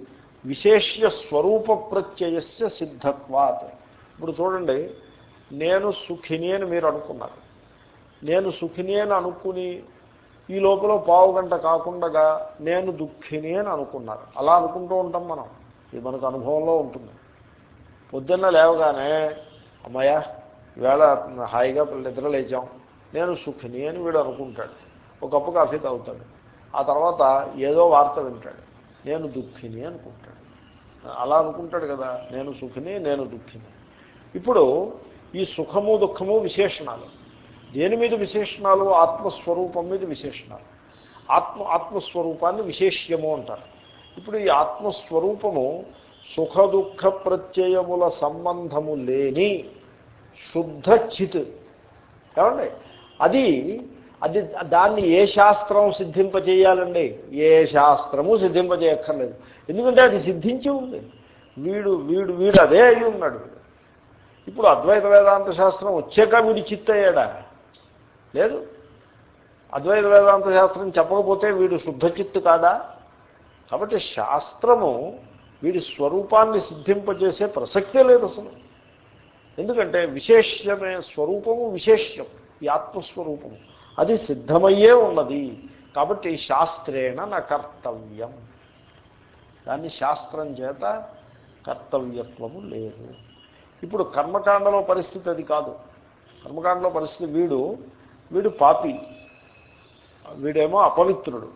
విశేష్య స్వరూప ప్రత్యయస్య సిద్ధత్వాత్. ఇప్పుడు చూడండి నేను సుఖిని అని మీరు అనుకున్నారు. నేను సుఖిని అని అనుకుని ఈ లోపల పావు గంట కాకుండా నేను దుఃఖిని అని అనుకున్నారు. అలా అనుకుంటూ ఉంటాం మనం. ఇది మనకు అనుభవంలో ఉంటుంది. పొద్దున్న లేవగానే అమ్మయ్య ఈవేళ హాయిగా నిద్ర లేచాం. నేను సుఖిని అని వీడు అనుకుంటాడు. ఒక కప్పు కాఫీ తాగుతాడు. ఆ తర్వాత ఏదో వార్త వింటాడు. నేను దుఃఖిని అనుకుంటాడు. అలా అనుకుంటాడు కదా. నేను సుఖిని నేను దుఃఖిని. ఇప్పుడు ఈ సుఖము దుఃఖము విశేషణాలు. దేని మీద విశేషణాలు? ఆత్మస్వరూపం మీద విశేషణాలు. ఆత్మ ఆత్మస్వరూపాన్ని విశేష్యము అంటారు. ఇప్పుడు ఈ ఆత్మస్వరూపము సుఖ దుఃఖ ప్రత్యయముల సంబంధము లేని శుద్ధ చిత్ ఏమండి? అది అది దాన్ని ఏ శాస్త్రం సిద్ధింపజేయాలండి? ఏ శాస్త్రము సిద్ధింపజేయక్కర్లేదు. ఎందుకంటే అది సిద్ధించి ఉంది. వీడు వీడు వీడు అదే అయి ఉన్నాడు. ఇప్పుడు అద్వైత వేదాంత శాస్త్రం వచ్చాక వీడి చిత్తయ్యాడా? లేదు. అద్వైత వేదాంత శాస్త్రం చెప్పకపోతే వీడు శుద్ధ చిత్తు కాదా కాబట్టి శాస్త్రము వీడి స్వరూపాన్ని సిద్ధింపజేసే ప్రసక్తే లేదు అసలు. ఎందుకంటే విశేష్యమే స్వరూపము విశేష్యం. ఈ ఆత్మస్వరూపము. అది సిద్ధమయ్యే ఉన్నది. కాబట్టి శాస్త్రేణ నా కర్తవ్యం. దాన్ని శాస్త్రం చేత కర్తవ్యత్వము లేదు. ఇప్పుడు కర్మకాండలో పరిస్థితి అది కాదు. కర్మకాండలో పరిస్థితి వీడు వీడు పాపి. వీడేమో అపవిత్రుడు.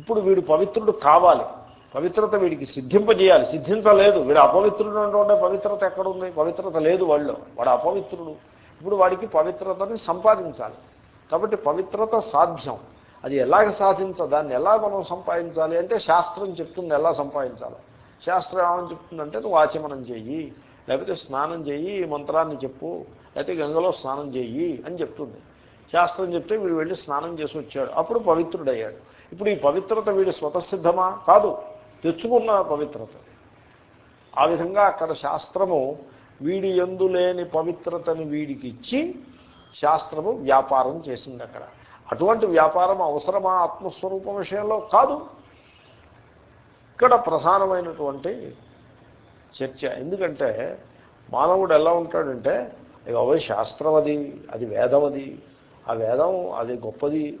ఇప్పుడు వీడు పవిత్రుడు కావాలి. పవిత్రత వీడికి సిద్ధింపజేయాలి. సిద్ధించలేదు. వీడు అపవిత్రుడు అంటే పవిత్రత ఎక్కడుంది? పవిత్రత లేదు వాళ్ళు. వాడు అపవిత్రుడు. ఇప్పుడు వాడికి పవిత్రతని సంపాదించాలి. కాబట్టి పవిత్రత సాధ్యం. అది ఎలాగ సాధించ దాన్ని ఎలా మనం సంపాదించాలి అంటే శాస్త్రం చెప్తుంది ఎలా సంపాదించాలి. శాస్త్రం ఏమని చెప్తుందంటే నువ్వు ఆచమనం చెయ్యి లేకపోతే స్నానం చెయ్యి ఈ మంత్రాన్ని చెప్పు. లేకపోతే గంగలో స్నానం చెయ్యి అని చెప్తుంది. శాస్త్రం చెప్తే వీడు వెళ్ళి స్నానం చేసి వచ్చాడు. అప్పుడు పవిత్రుడయ్యాడు. ఇప్పుడు ఈ పవిత్రత వీడి స్వతసిద్ధమా? కాదు. తెచ్చుకున్న పవిత్రత. ఆ విధంగా అక్కడ శాస్త్రము వీడి ఎందు లేని పవిత్రతని వీడికి ఇచ్చి శాస్త్రము వ్యాపారం చేసింది అక్కడ. అటువంటి వ్యాపారం అవసరమా ఆత్మస్వరూపం విషయంలో కాదు. ఇక్కడ ప్రధానమైనటువంటి చర్చ. ఎందుకంటే మానవుడు ఎలా ఉంటాడంటే అవే శాస్త్రం అది అది వేదం అది ఆ వేదం అది గొప్పది.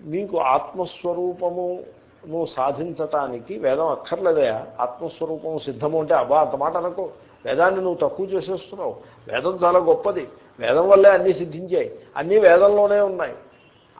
మీకు ఆత్మస్వరూపము నువ్వు సాధించటానికి వేదం అక్కర్లేదయా? ఆత్మస్వరూపం సిద్ధము అంటే అబ్బా అంత మాట అనకు. వేదాన్ని నువ్వు తక్కువ చేసేస్తున్నావు. వేదం చాలా గొప్పది. వేదం వల్లే అన్నీ సిద్ధించాయి. అన్నీ వేదంలోనే ఉన్నాయి.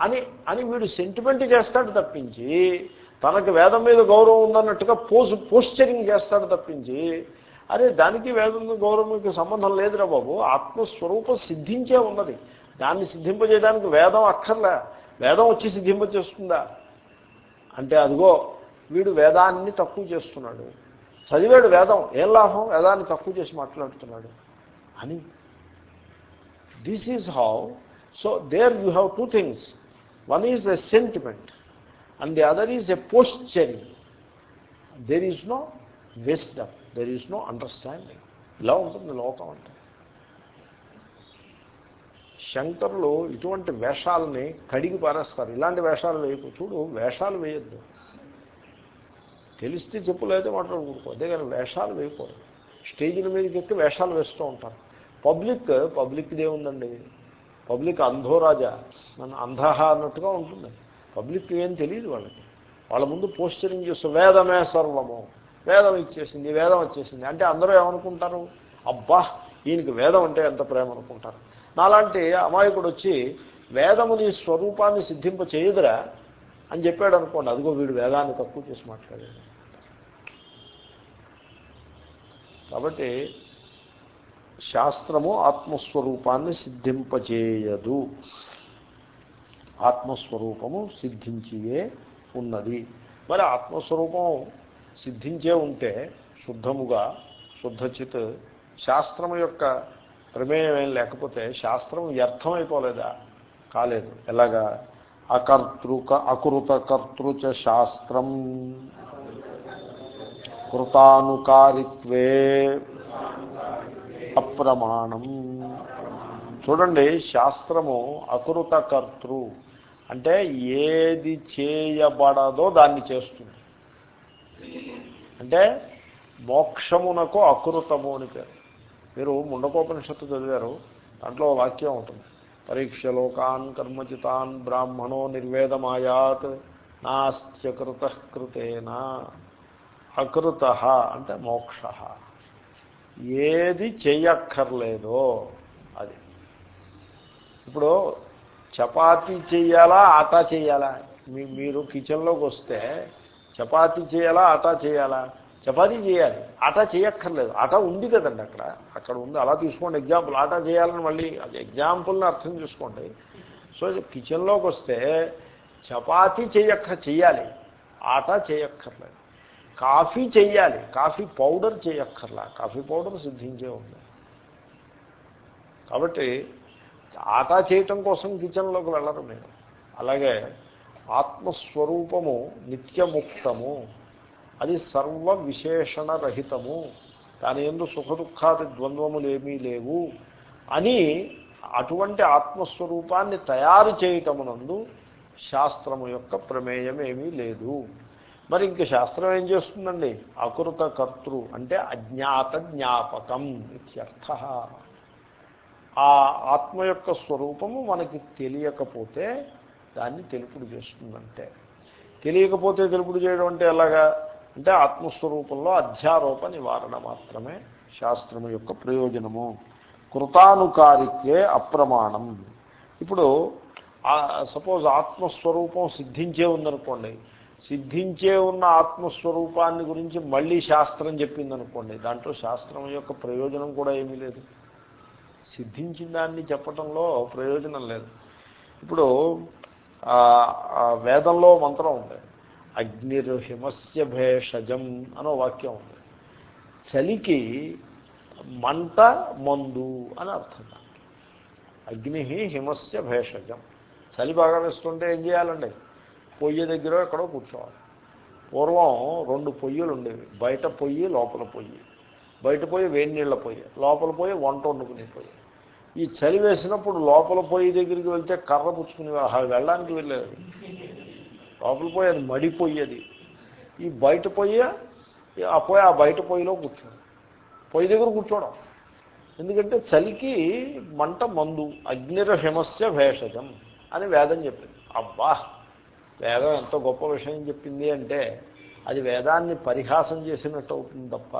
అని అని వీడు సెంటిమెంట్ చేస్తాడు తప్పించి తనకు వేదం మీద గౌరవం ఉందన్నట్టుగా పోజ్ పోస్చరింగ్ చేస్తాడు తప్పించి అరే దానికి వేదం గౌరవంకి సంబంధం లేదురా బాబు. ఆత్మస్వరూపం సిద్ధించే ఉన్నది. దాన్ని సిద్ధింపజేయడానికి వేదం అక్కర్లే. వేదం వచ్చి సిద్ధింపచేస్తుందా అంటే అదిగో వీడు వేదాన్ని తక్కువ చేస్తున్నాడు. చదివాడు వేదం ఏం లాభం? వేదాన్ని తక్కువ చేసి మాట్లాడుతున్నాడు అని. This is how so there you have two things one is a sentiment and the other is a posturing there is no wisdom there is no understanding ఇలా ఉంటుంది లోకం అంటే శంకరులు ఇటువంటి వేషాలని కడిగి పారేస్తారు. ఇలాంటి వేషాలు వేయకు. చూడు వేషాలు వేయద్దు. తెలిస్తే చెప్పులైతే మాట్లాడుకోకూడదు అదే కానీ వేషాలు వేయకూడదు. స్టేజీల మీదకి ఎక్కి వేషాలు వేస్తూ ఉంటారు. పబ్లిక్ పబ్లిక్దే ఉందండి. పబ్లిక్ అంధోరాజా. నన్ను అంధహ అన్నట్టుగా ఉంటుంది. పబ్లిక్ ఏం తెలియదు వాళ్ళకి. వాళ్ళ ముందు పోస్చరింగ్ చేస్తూ వేదమే సర్వము. వేదం ఇచ్చేసింది వేదం వచ్చేసింది. అంటే అందరూ ఏమనుకుంటారు? అబ్బా ఈయనకి వేదం అంటే ఎంత ప్రేమ అనుకుంటారు? నాలాంటి అమాయకుడు వచ్చి వేదముని స్వరూపాన్ని సిద్ధింప చేయదురా అని చెప్పాడు అనుకోండి. అదిగో వీడు వేదాన్ని తక్కువ చేసి మాట్లాడాడు. కాబట్టి శాస్త్రము ఆత్మస్వరూపాన్ని సిద్ధింపచేయదు ఆత్మస్వరూపము సిద్ధించియే ఉన్నది. మరి ఆత్మస్వరూపం సిద్ధించే ఉంటే శుద్ధముగా శుద్ధచిత్ శాస్త్రము యొక్క ప్రమేయం ఏం లేకపోతే శాస్త్రం వ్యర్థమైపోలేదా? కాలేదు. ఎలాగా? అకర్తృక అకృత కర్తృచ శాస్త్రం. కృతానుకారిత్వే అప్రమాణం. చూడండి శాస్త్రము అకృత కర్తృ అంటే ఏది చేయబడదో దాన్ని చేస్తుంది. అంటే మోక్షమునకు అకృతము అని పేరు. మీరు ముండకోపనిషత్తు చదివారు దాంట్లో వాక్యం ఉంటుంది. పరీక్షలోకాన్ కర్మచితాన్ బ్రాహ్మణో నిర్వేదమాయాత్ నాస్త్యకృత కృతేనా అకృత అంటే మోక్ష. ఏది చెయ్యక్కర్లేదో అది. ఇప్పుడు చపాతీ చెయ్యాలా ఆటా చేయాలా మీ మీరు కిచెన్లోకి వస్తే చపాతీ చేయాలా ఆటా చేయాలా చపాతీ చేయాలి. ఆటా చేయక్కర్లేదు. ఆటా ఉంది కదండి అక్కడ. అక్కడ ఉంది. అలా తీసుకోండి. ఎగ్జాంపుల్ ఆటా చేయాలని మళ్ళీ అది ఎగ్జాంపుల్ని అర్థం చేసుకోండి. సో కిచెన్లోకి వస్తే చపాతీ చేయక్క చేయాలి. ఆటా చేయక్కర్లేదు. కాఫీ చేయాలి. కాఫీ పౌడర్ చేయక్కర్లా. కాఫీ పౌడర్ సిద్ధించే ఉంది. కాబట్టి ఆటా చేయటం కోసం కిచెన్లోకి వెళ్ళరు మీరు అలాగే ఆత్మస్వరూపము నిత్యముక్తము. అది సర్వ విశేషణ రహితము దాని ఎందు సుఖ దుఃఖాది ద్వంద్వములేమీ లేవు అని అటువంటి ఆత్మస్వరూపాన్ని తయారు చేయటమునందు శాస్త్రము యొక్క ప్రమేయం ఏమీ లేదు. మరి ఇంక శాస్త్రం ఏం చేస్తుందండి? అకృత కర్తృ అంటే అజ్ఞాత జ్ఞాపకం ఇత్యర్థ ఆ ఆత్మ యొక్క స్వరూపము మనకి తెలియకపోతే దాన్ని తెలుపుడు చేస్తుందంటే. తెలియకపోతే తెలుపుడు చేయడం అంటే ఎలాగా? అంటే ఆత్మస్వరూపంలో అధ్యారోప నివారణ మాత్రమే శాస్త్రము యొక్క ప్రయోజనము. కృతానుకారిత్వే అప్రమాణం. ఇప్పుడు సపోజ్ ఆత్మస్వరూపం సిద్ధించే ఉందనుకోండి. సిద్ధించే ఉన్న ఆత్మస్వరూపాన్ని గురించి మళ్ళీ శాస్త్రం చెప్పిందనుకోండి దాంట్లో శాస్త్రం యొక్క ప్రయోజనం కూడా ఏమీ లేదు. సిద్ధించిన దాన్ని చెప్పటంలో ప్రయోజనం లేదు. ఇప్పుడు వేదంలో మంత్రం ఉంది. అగ్నిర్హిమస్య భేషజం అనో వాక్యం ఉంది. చలికి మంట మందు అని అర్థం అగ్ని హిమస్య భేషజం. చలి బాగా వేస్తుంటే ఏం చేయాలండి? పొయ్యి దగ్గర ఎక్కడో కూర్చోవాలి. పూర్వం రెండు పొయ్యిలు ఉండేవి. బయట పొయ్యి లోపల పొయ్యి. బయట పోయి వేడి నీళ్ళ పొయ్యి. లోపల పోయి వంట వండుకునే పొయ్యి. ఈ చలి వేసినప్పుడు లోపల పొయ్యి దగ్గరికి వెళ్తే కర్ర పుచ్చుకుని వెళ్ళడానికి వెళ్ళేది లోపల పోయి అది మడిపోయేది. ఈ బయట పొయ్యి ఆ పోయి ఆ బయట పొయ్యిలో కూర్చోడం పొయ్యి దగ్గర కూర్చోవడం. ఎందుకంటే చలికి మంట మందు అగ్నిర హిమస్య భేషజం అని వేదం చెప్పింది. అబ్బా! వేదం ఎంత గొప్ప విషయం చెప్పింది అంటే అది వేదాన్ని పరిహాసం చేసినట్టు అవుతుంది తప్ప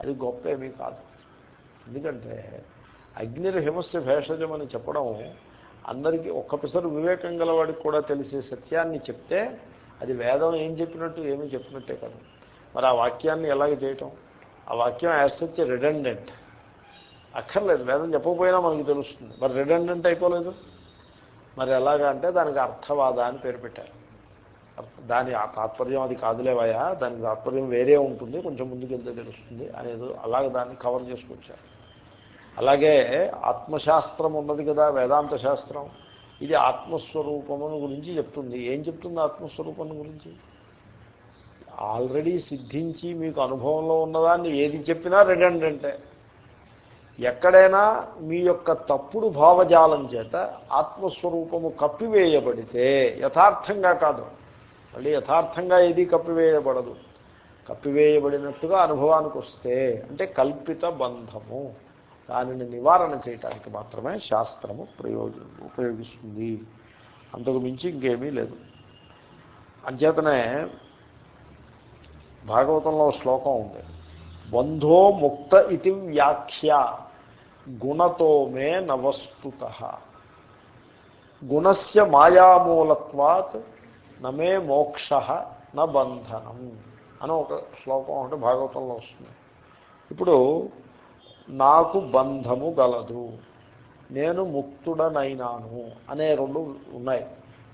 అది గొప్ప ఏమీ కాదు. ఎందుకంటే అగ్నిరహిమస్య భేషజం అని చెప్పడం అందరికీ ఒక్క పిసరు వివేకం గలవాడికి కూడా తెలిసే సత్యాన్ని చెప్తే అది వేదం ఏం చెప్పినట్టు ఏమీ చెప్పినట్టే కాదు. మరి ఆ వాక్యాన్ని ఎలాగ చేయటం? ఆ వాక్యం యాజ్ సచ్ రిడెండెంట్. అక్కర్లేదు వేదం చెప్పకపోయినా మనకి తెలుస్తుంది. మరి రిడెండెంట్ అయిపోలేదు? మరి ఎలాగా అంటే దానికి అర్థవాద అని పేరు పెట్టారు. దాని ఆ తాత్పర్యం అది కాదులేవయా దాని తాత్పర్యం వేరే ఉంటుంది కొంచెం ముందుకెళ్తే తెలుస్తుంది అనేది అలాగ దాన్ని కవర్ చేసుకొచ్చారు. అలాగే ఆత్మశాస్త్రం ఉన్నది కదా వేదాంత శాస్త్రం. ఇది ఆత్మస్వరూపమును గురించి చెప్తుంది. ఏం చెప్తుంది ఆత్మస్వరూపం గురించి? ఆల్రెడీ సిద్ధించి మీకు అనుభవంలో ఉన్నదాన్ని ఏది చెప్పినా రెడెండంటే ఎక్కడైనా మీ యొక్క తప్పుడు భావజాలం చేత ఆత్మస్వరూపము కప్పివేయబడితే యథార్థంగా కాదు. మళ్ళీ యథార్థంగా ఏది కప్పివేయబడదు. కప్పివేయబడినట్టుగా అనుభవానికి వస్తే అంటే కల్పిత బంధము. దానిని నివారణ చేయటానికి మాత్రమే శాస్త్రము ప్రయోజ ఉపయోగిస్తుంది. అంతకు మించి ఇంకేమీ లేదు. అంచేతనే భాగవతంలో శ్లోకం ఉంది. బంధో ముక్త ఇది వ్యాఖ్య గుణతో మే నవస్తుత. గుణస్య మాయామూలత్వాత్ నమే మోక్ష న బంధనం అని ఒక శ్లోకం ఒకటి భాగవతంలో వస్తుంది. ఇప్పుడు నాకు బంధము గలదు. నేను ముక్తుడనైనాను అనే రెండు ఉన్నాయి.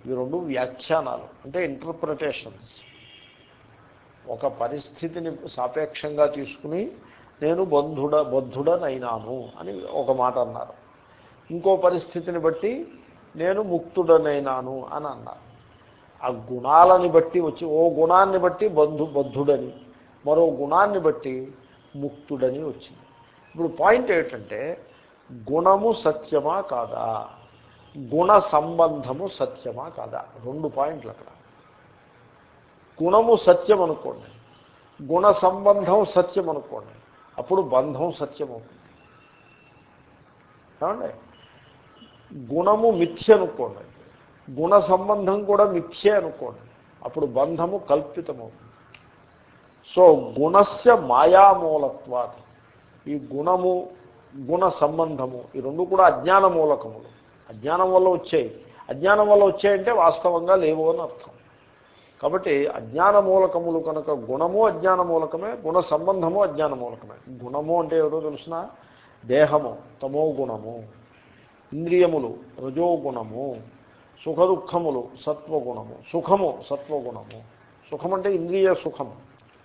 ఈ రెండు వ్యాఖ్యానాలు అంటే ఇంటర్ప్రిటేషన్స్ ఒక పరిస్థితిని సాపేక్షంగా తీసుకుని నేను బంధుడ బద్ధుడనైనాను అని ఒక మాట అన్నారు. ఇంకో పరిస్థితిని బట్టి నేను ముక్తుడనైనాను అని అన్నారు. ఆ గుణాలని బట్టి వచ్చి ఓ గుణాన్ని బట్టి బంధు బద్ధుడని మరో గుణాన్ని బట్టి ముక్తుడని వచ్చింది. ఇప్పుడు పాయింట్ ఏంటంటే గుణము సత్యమా కాదా? గుణ సంబంధము సత్యమా కాదా? రెండు పాయింట్లు అక్కడ. గుణము సత్యం అనుకోండి. గుణ సంబంధం సత్యం అనుకోండి. అప్పుడు బంధం సత్యం అవుతుంది. ఏమండి? గుణము మిథ్య అనుకోండి. గుణ సంబంధం కూడా మిథ్యే అనుకోండి. అప్పుడు బంధము కల్పితమవుతుంది. సో గుణస్య మాయామూలత్వాది ఈ గుణము గుణ సంబంధము ఈ రెండు కూడా అజ్ఞాన మూలకములు. అజ్ఞానం వల్ల వచ్చాయి. అజ్ఞానం వల్ల వచ్చాయంటే వాస్తవంగా లేవు అని అర్థం. కాబట్టి అజ్ఞాన మూలకములు కనుక గుణము అజ్ఞాన మూలకమే గుణ సంబంధము అజ్ఞాన మూలకమే. గుణము అంటే ఏదో తెలుసిన? దేహము తమో గుణము. ఇంద్రియములు రజోగుణము సుఖ దుఃఖములు సత్వగుణము సుఖము సత్వగుణము సుఖం అంటే ఇంద్రియ సుఖము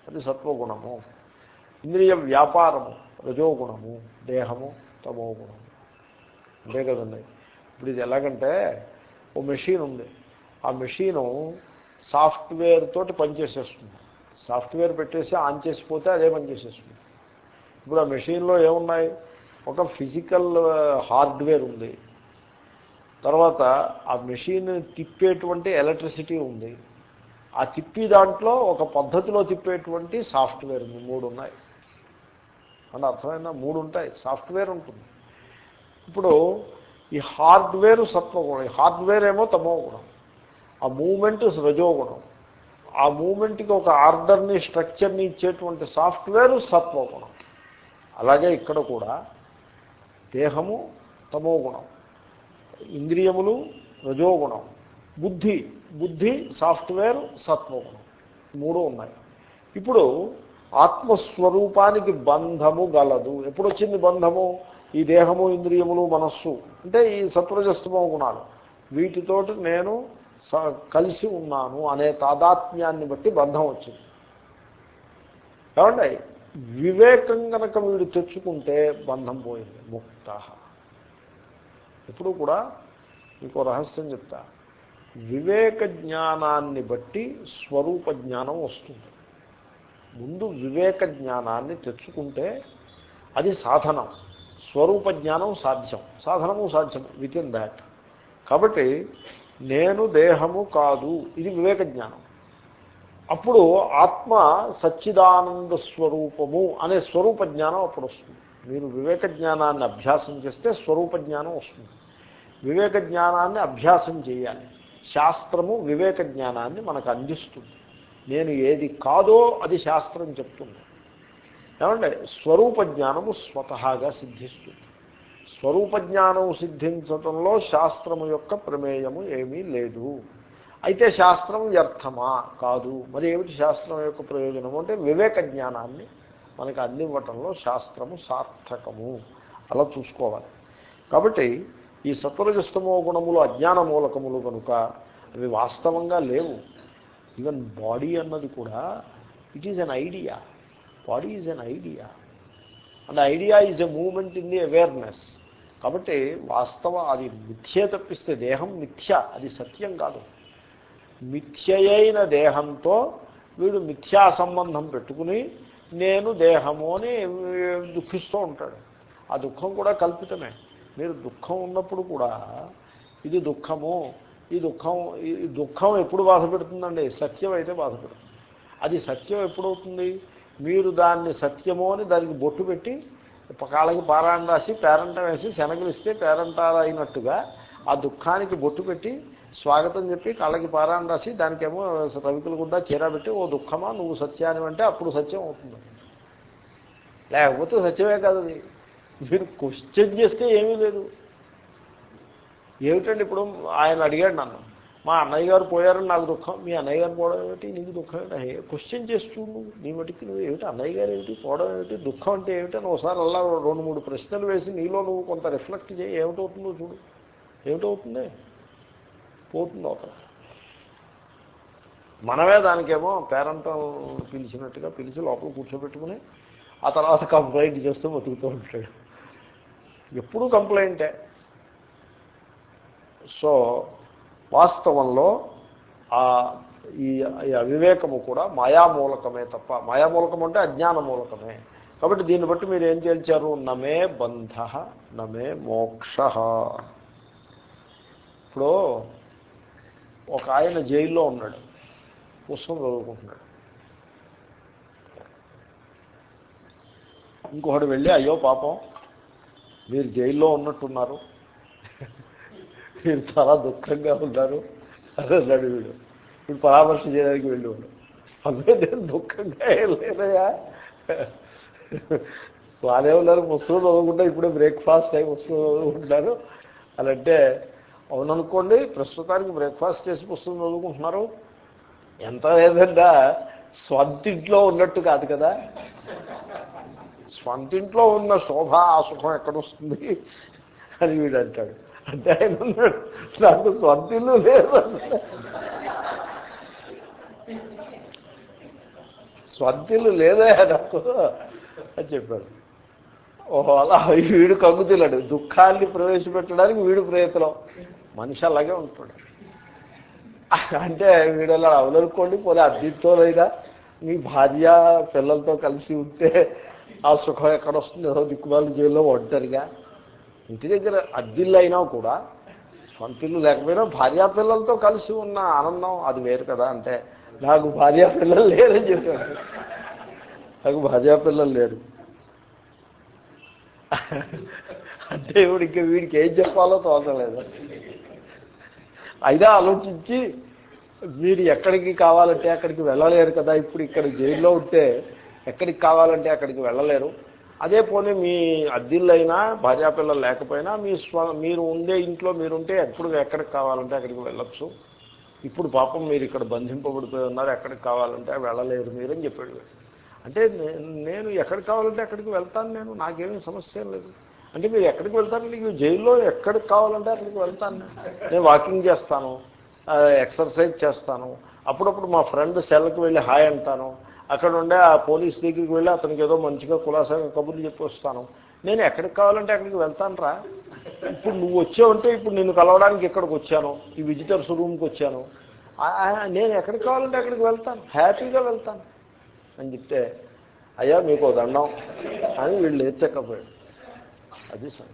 అది సత్వగుణము ఇంద్రియ వ్యాపారము. రజోగుణము దేహము తమోగుణము. అంతే కదండి. ఇప్పుడు ఇది ఎలాగంటే ఓ మెషిన్ ఉంది. ఆ మెషీను సాఫ్ట్వేర్ తోటి పనిచేసేస్తుంది సాఫ్ట్వేర్ పెట్టేసి ఆన్ చేసిపోతే అదే పనిచేసేస్తుంది ఇప్పుడు ఆ మెషిన్లో ఏమున్నాయి? ఒక ఫిజికల్ హార్డ్వేర్ ఉంది. తర్వాత ఆ మెషిన్ తిప్పేటువంటి ఎలక్ట్రిసిటీ ఉంది. ఆ తిప్పి దాంట్లో ఒక పద్ధతిలో తిప్పేటువంటి సాఫ్ట్వేర్ ఉంది మూడు ఉన్నాయి. అంటే అర్థమైందా? మూడు ఉంటాయి సాఫ్ట్వేర్ ఉంటుంది. ఇప్పుడు ఈ హార్డ్వేర్ సత్వగుణం ఈ హార్డ్వేర్ ఏమో తమో గుణం ఆ మూమెంట్ రజోగుణం. ఆ మూమెంట్కి ఒక ఆర్డర్ని స్ట్రక్చర్ని ఇచ్చేటువంటి సాఫ్ట్వేర్ సత్వగుణం. అలాగే ఇక్కడ కూడా దేహము తమో గుణం ఇంద్రియములు రజోగుణం. బుద్ధి బుద్ధి సాఫ్ట్వేర్ సత్వగుణం. మూడు ఉన్నాయి. ఇప్పుడు ఆత్మస్వరూపానికి బంధము గలదు. ఎప్పుడు వచ్చింది బంధము? ఈ దేహము ఇంద్రియములు మనస్సు. అంటే ఈ సత్వజస్తమో గుణాలు వీటితోటి నేను కలిసి ఉన్నాను అనే తాదాత్మ్యాన్ని బట్టి బంధం వచ్చింది. ఏమండి? వివేకం కనుక వీడు తెచ్చుకుంటే బంధం పోయింది. ముక్త. ఎప్పుడు కూడా మీకు రహస్యం చెప్తా. వివేక జ్ఞానాన్ని బట్టి స్వరూప జ్ఞానం వస్తుంది. ముందు వివేక జ్ఞానాన్ని తెచ్చుకుంటే అది సాధనం. స్వరూప జ్ఞానం సాధ్యం. సాధనము సాధ్యం విత్ ఇన్ దాట్ కాబట్టి నేను దేహము కాదు. ఇది వివేక జ్ఞానం. అప్పుడు ఆత్మ సచ్చిదానంద స్వరూపము అనే స్వరూప జ్ఞానం అప్పుడు వస్తుంది. మీరు వివేక జ్ఞానాన్ని అభ్యాసం చేస్తే స్వరూప జ్ఞానం వస్తుంది. వివేక జ్ఞానాన్ని అభ్యాసం చేయాలి. శాస్త్రము వివేక జ్ఞానాన్ని మనకు అందిస్తుంది. నేను ఏది కాదో అది శాస్త్రం చెప్తుంది. ఏమంటే స్వరూప జ్ఞానము స్వతహాగా సిద్ధిస్తుంది. స్వరూప జ్ఞానం సిద్ధించటంలో శాస్త్రము యొక్క ప్రమేయము ఏమీ లేదు. అయితే శాస్త్రం వ్యర్థమా? కాదు. మరి ఏమిటి శాస్త్రం యొక్క ప్రయోజనము? అంటే వివేక జ్ఞానాన్ని మనకు అందివ్వటంలో శాస్త్రము సార్థకము. అలా చూసుకోవాలి. కాబట్టి ఈ సత్వరజస్తమో గుణములు అజ్ఞాన మూలకములు కనుక అవి వాస్తవంగా లేవు. ఈవెన్ బాడీ అన్నది కూడా it is an idea body is an idea and idea is a moment in the awareness కాబట్టి వాస్తవ అది మిథ్య తప్పిస్తే దేహం మిథ్య అది సత్యం కాదు. మిథ్యయైన దేహంతో వీడు మిథ్యా సంబంధం పెట్టుకుని నేను దేహము అని దుఃఖిస్తూ ఉంటాడు. ఆ దుఃఖం కూడా కల్పితమే. మీరు దుఃఖం ఉన్నప్పుడు కూడా ఇది దుఃఖము. ఈ దుఃఖం ఈ దుఃఖం ఎప్పుడు బాధ పెడుతుందండి సత్యం అయితే బాధ పెడుతుంది అది సత్యం ఎప్పుడవుతుంది? మీరు దాన్ని సత్యము అని దానికి బొట్టు పెట్టి కాళ్ళకి పారాయణ రాసి పేరంటం వేసి శనగలిస్తే పేరంటారైనట్టుగా ఆ దుఃఖానికి బొట్టు పెట్టి స్వాగతం చెప్పి కళ్ళకి పారాయణ రాసి దానికేమో రవికులు గుండా చీరబెట్టి ఓ దుఃఖమా? నువ్వు సత్యాన్ని అంటే అప్పుడు సత్యం అవుతుంది. లేకపోతే సత్యమే కాదు అది. మీరు క్వశ్చన్ చేస్తే ఏమీ లేదు. ఏమిటండి ఇప్పుడు ఆయన అడిగాడు నన్ను మా అన్నయ్య గారు పోయారని నాకు దుఃఖం మీ అన్నయ్య గారు పోవడం ఏమిటి? నీకు దుఃఖం ఏంటి క్వశ్చన్ చేస్తూ నువ్వు నీ మటుకి నువ్వు ఏమిటి? అన్నయ్య గారు ఏమిటి? పోవడం ఏమిటి? దుఃఖం అంటే ఏమిటని ఒకసారి అలా రెండు మూడు ప్రశ్నలు వేసి నీలో నువ్వు కొంత రిఫ్లెక్ట్ చేయి ఏమిటవుతుందో చూడు ఏమిటవుతుంది? పోతుంది ఒక. మనమే దానికేమో పేరెంటం పిలిచినట్టుగా పిలిచి లోపల కూర్చోబెట్టుకుని ఆ తర్వాత కంప్లైంట్ చేస్తూ బతుకుతూ ఉంటాడు. ఎప్పుడూ కంప్లైంటే. సో వాస్తవంలో ఈ అవివేకము కూడా మాయామూలకమే తప్ప మాయామూలకం అంటే అజ్ఞాన మూలకమే కాబట్టి దీన్ని బట్టి మీరు ఏం చేయించారు నమే బంధ నమే మోక్ష. ఇప్పుడు ఒక ఆయన జైల్లో ఉన్నాడు. పుస్తకం చదువుకుంటున్నాడు. ఇంకొకటి వెళ్ళి అయ్యో పాపం మీరు జైల్లో ఉన్నట్టున్నారు. మీరు చాలా దుఃఖంగా ఉన్నారు అదే అన్నాడు వీడు. ఇప్పుడు పరామర్శ చేయడానికి వెళ్ళేవాడు. అదే నేను దుఃఖంగా లేదయా వాళ్ళే ఉన్నారు ముస్లిం చదవకుండా ఇప్పుడే బ్రేక్ఫాస్ట్ అయి ముస్లిం చదువుకుంటున్నారు అలంటే అవుననుకోండి ప్రస్తుతానికి బ్రేక్ఫాస్ట్ చేసి పుస్తకం చదువుకుంటున్నారు. ఎంత లేదంటే స్వంతింట్లో ఉన్నట్టు కాదు కదా. స్వంతింట్లో ఉన్న శోభ ఆ సుఖం ఎక్కడొస్తుంది అని వీడు అంటాడు. అంటే ఆయన ఉన్నాడు నాకు స్వంతిల్లు లేదు స్వంతిల్లు లేదా నాకు అని చెప్పాడు. ఓహో అలా వీడు కంగుతిలాడు దుఃఖాన్ని ప్రవేశపెట్టడానికి వీడు ప్రయత్నం. మనిషి అలాగే ఉంటాడు. అంటే వీడు అలా అవలనుకోండి పోలే అద్దెతోనైనా మీ భార్య పిల్లలతో కలిసి ఉంటే ఆ సుఖం ఎక్కడ వస్తుంది ఏదో దిక్కుమాల జైల్లో ఒంటరిగా. ఇంటి దగ్గర అద్దిల్లు అయినా కూడా సొంతిల్లు లేకపోయినా భార్యా పిల్లలతో కలిసి ఉన్న ఆనందం అది వేరు కదా అంటే నాకు భార్యా పిల్లలు లేరని చెప్పాడు నాకు భార్యా పిల్లలు లేరు. అంటే ఇప్పుడు ఇంకా వీడికి ఏం చెప్పాలో తోచలేదు. అయినా ఆలోచించి మీరు ఎక్కడికి కావాలంటే అక్కడికి వెళ్ళలేరు కదా ఇప్పుడు ఇక్కడ జైల్లో ఉంటే ఎక్కడికి కావాలంటే అక్కడికి వెళ్ళలేరు. అదే పోనీ మీ అద్దిళ్ళైనా భార్యాపిల్లలు లేకపోయినా మీ స్వ మీరు ఉండే ఇంట్లో మీరుంటే ఎప్పుడు ఎక్కడికి కావాలంటే అక్కడికి వెళ్ళొచ్చు. ఇప్పుడు పాపం మీరు ఇక్కడ బంధింపబడిపోయి ఉన్నారు ఎక్కడికి కావాలంటే వెళ్ళలేరు మీరని చెప్పాడు. అంటే నేను ఎక్కడికి కావాలంటే అక్కడికి వెళ్తాను నేను నాకేమీ సమస్య లేదు. అంటే మీరు ఎక్కడికి వెళ్తారు? నీకు జైల్లో ఎక్కడికి కావాలంటే అక్కడికి వెళ్తాను నేను. వాకింగ్ చేస్తాను ఎక్సర్సైజ్ చేస్తాను. అప్పుడప్పుడు మా ఫ్రెండ్ సెల్కి వెళ్ళి హాయ్ అంటాను. అక్కడ ఉండే ఆ పోలీస్ దగ్గరికి వెళ్ళి అతనికి ఏదో మంచిగా కులాసాగా కబుర్లు చెప్పి వస్తాను. నేను ఎక్కడికి కావాలంటే అక్కడికి వెళ్తాను రా. ఇప్పుడు నువ్వు వచ్చావంటే ఇప్పుడు నిన్ను కలవడానికి ఇక్కడికి వచ్చాను? ఈ విజిటర్స్ రూమ్కి వచ్చాను. నేను ఎక్కడికి కావాలంటే అక్కడికి వెళ్తాను. హ్యాపీగా వెళ్తాను. అని చెప్తే అయ్యా మీకు దండం. అని వీళ్ళు ఎత్తకపోయాడు అది సార్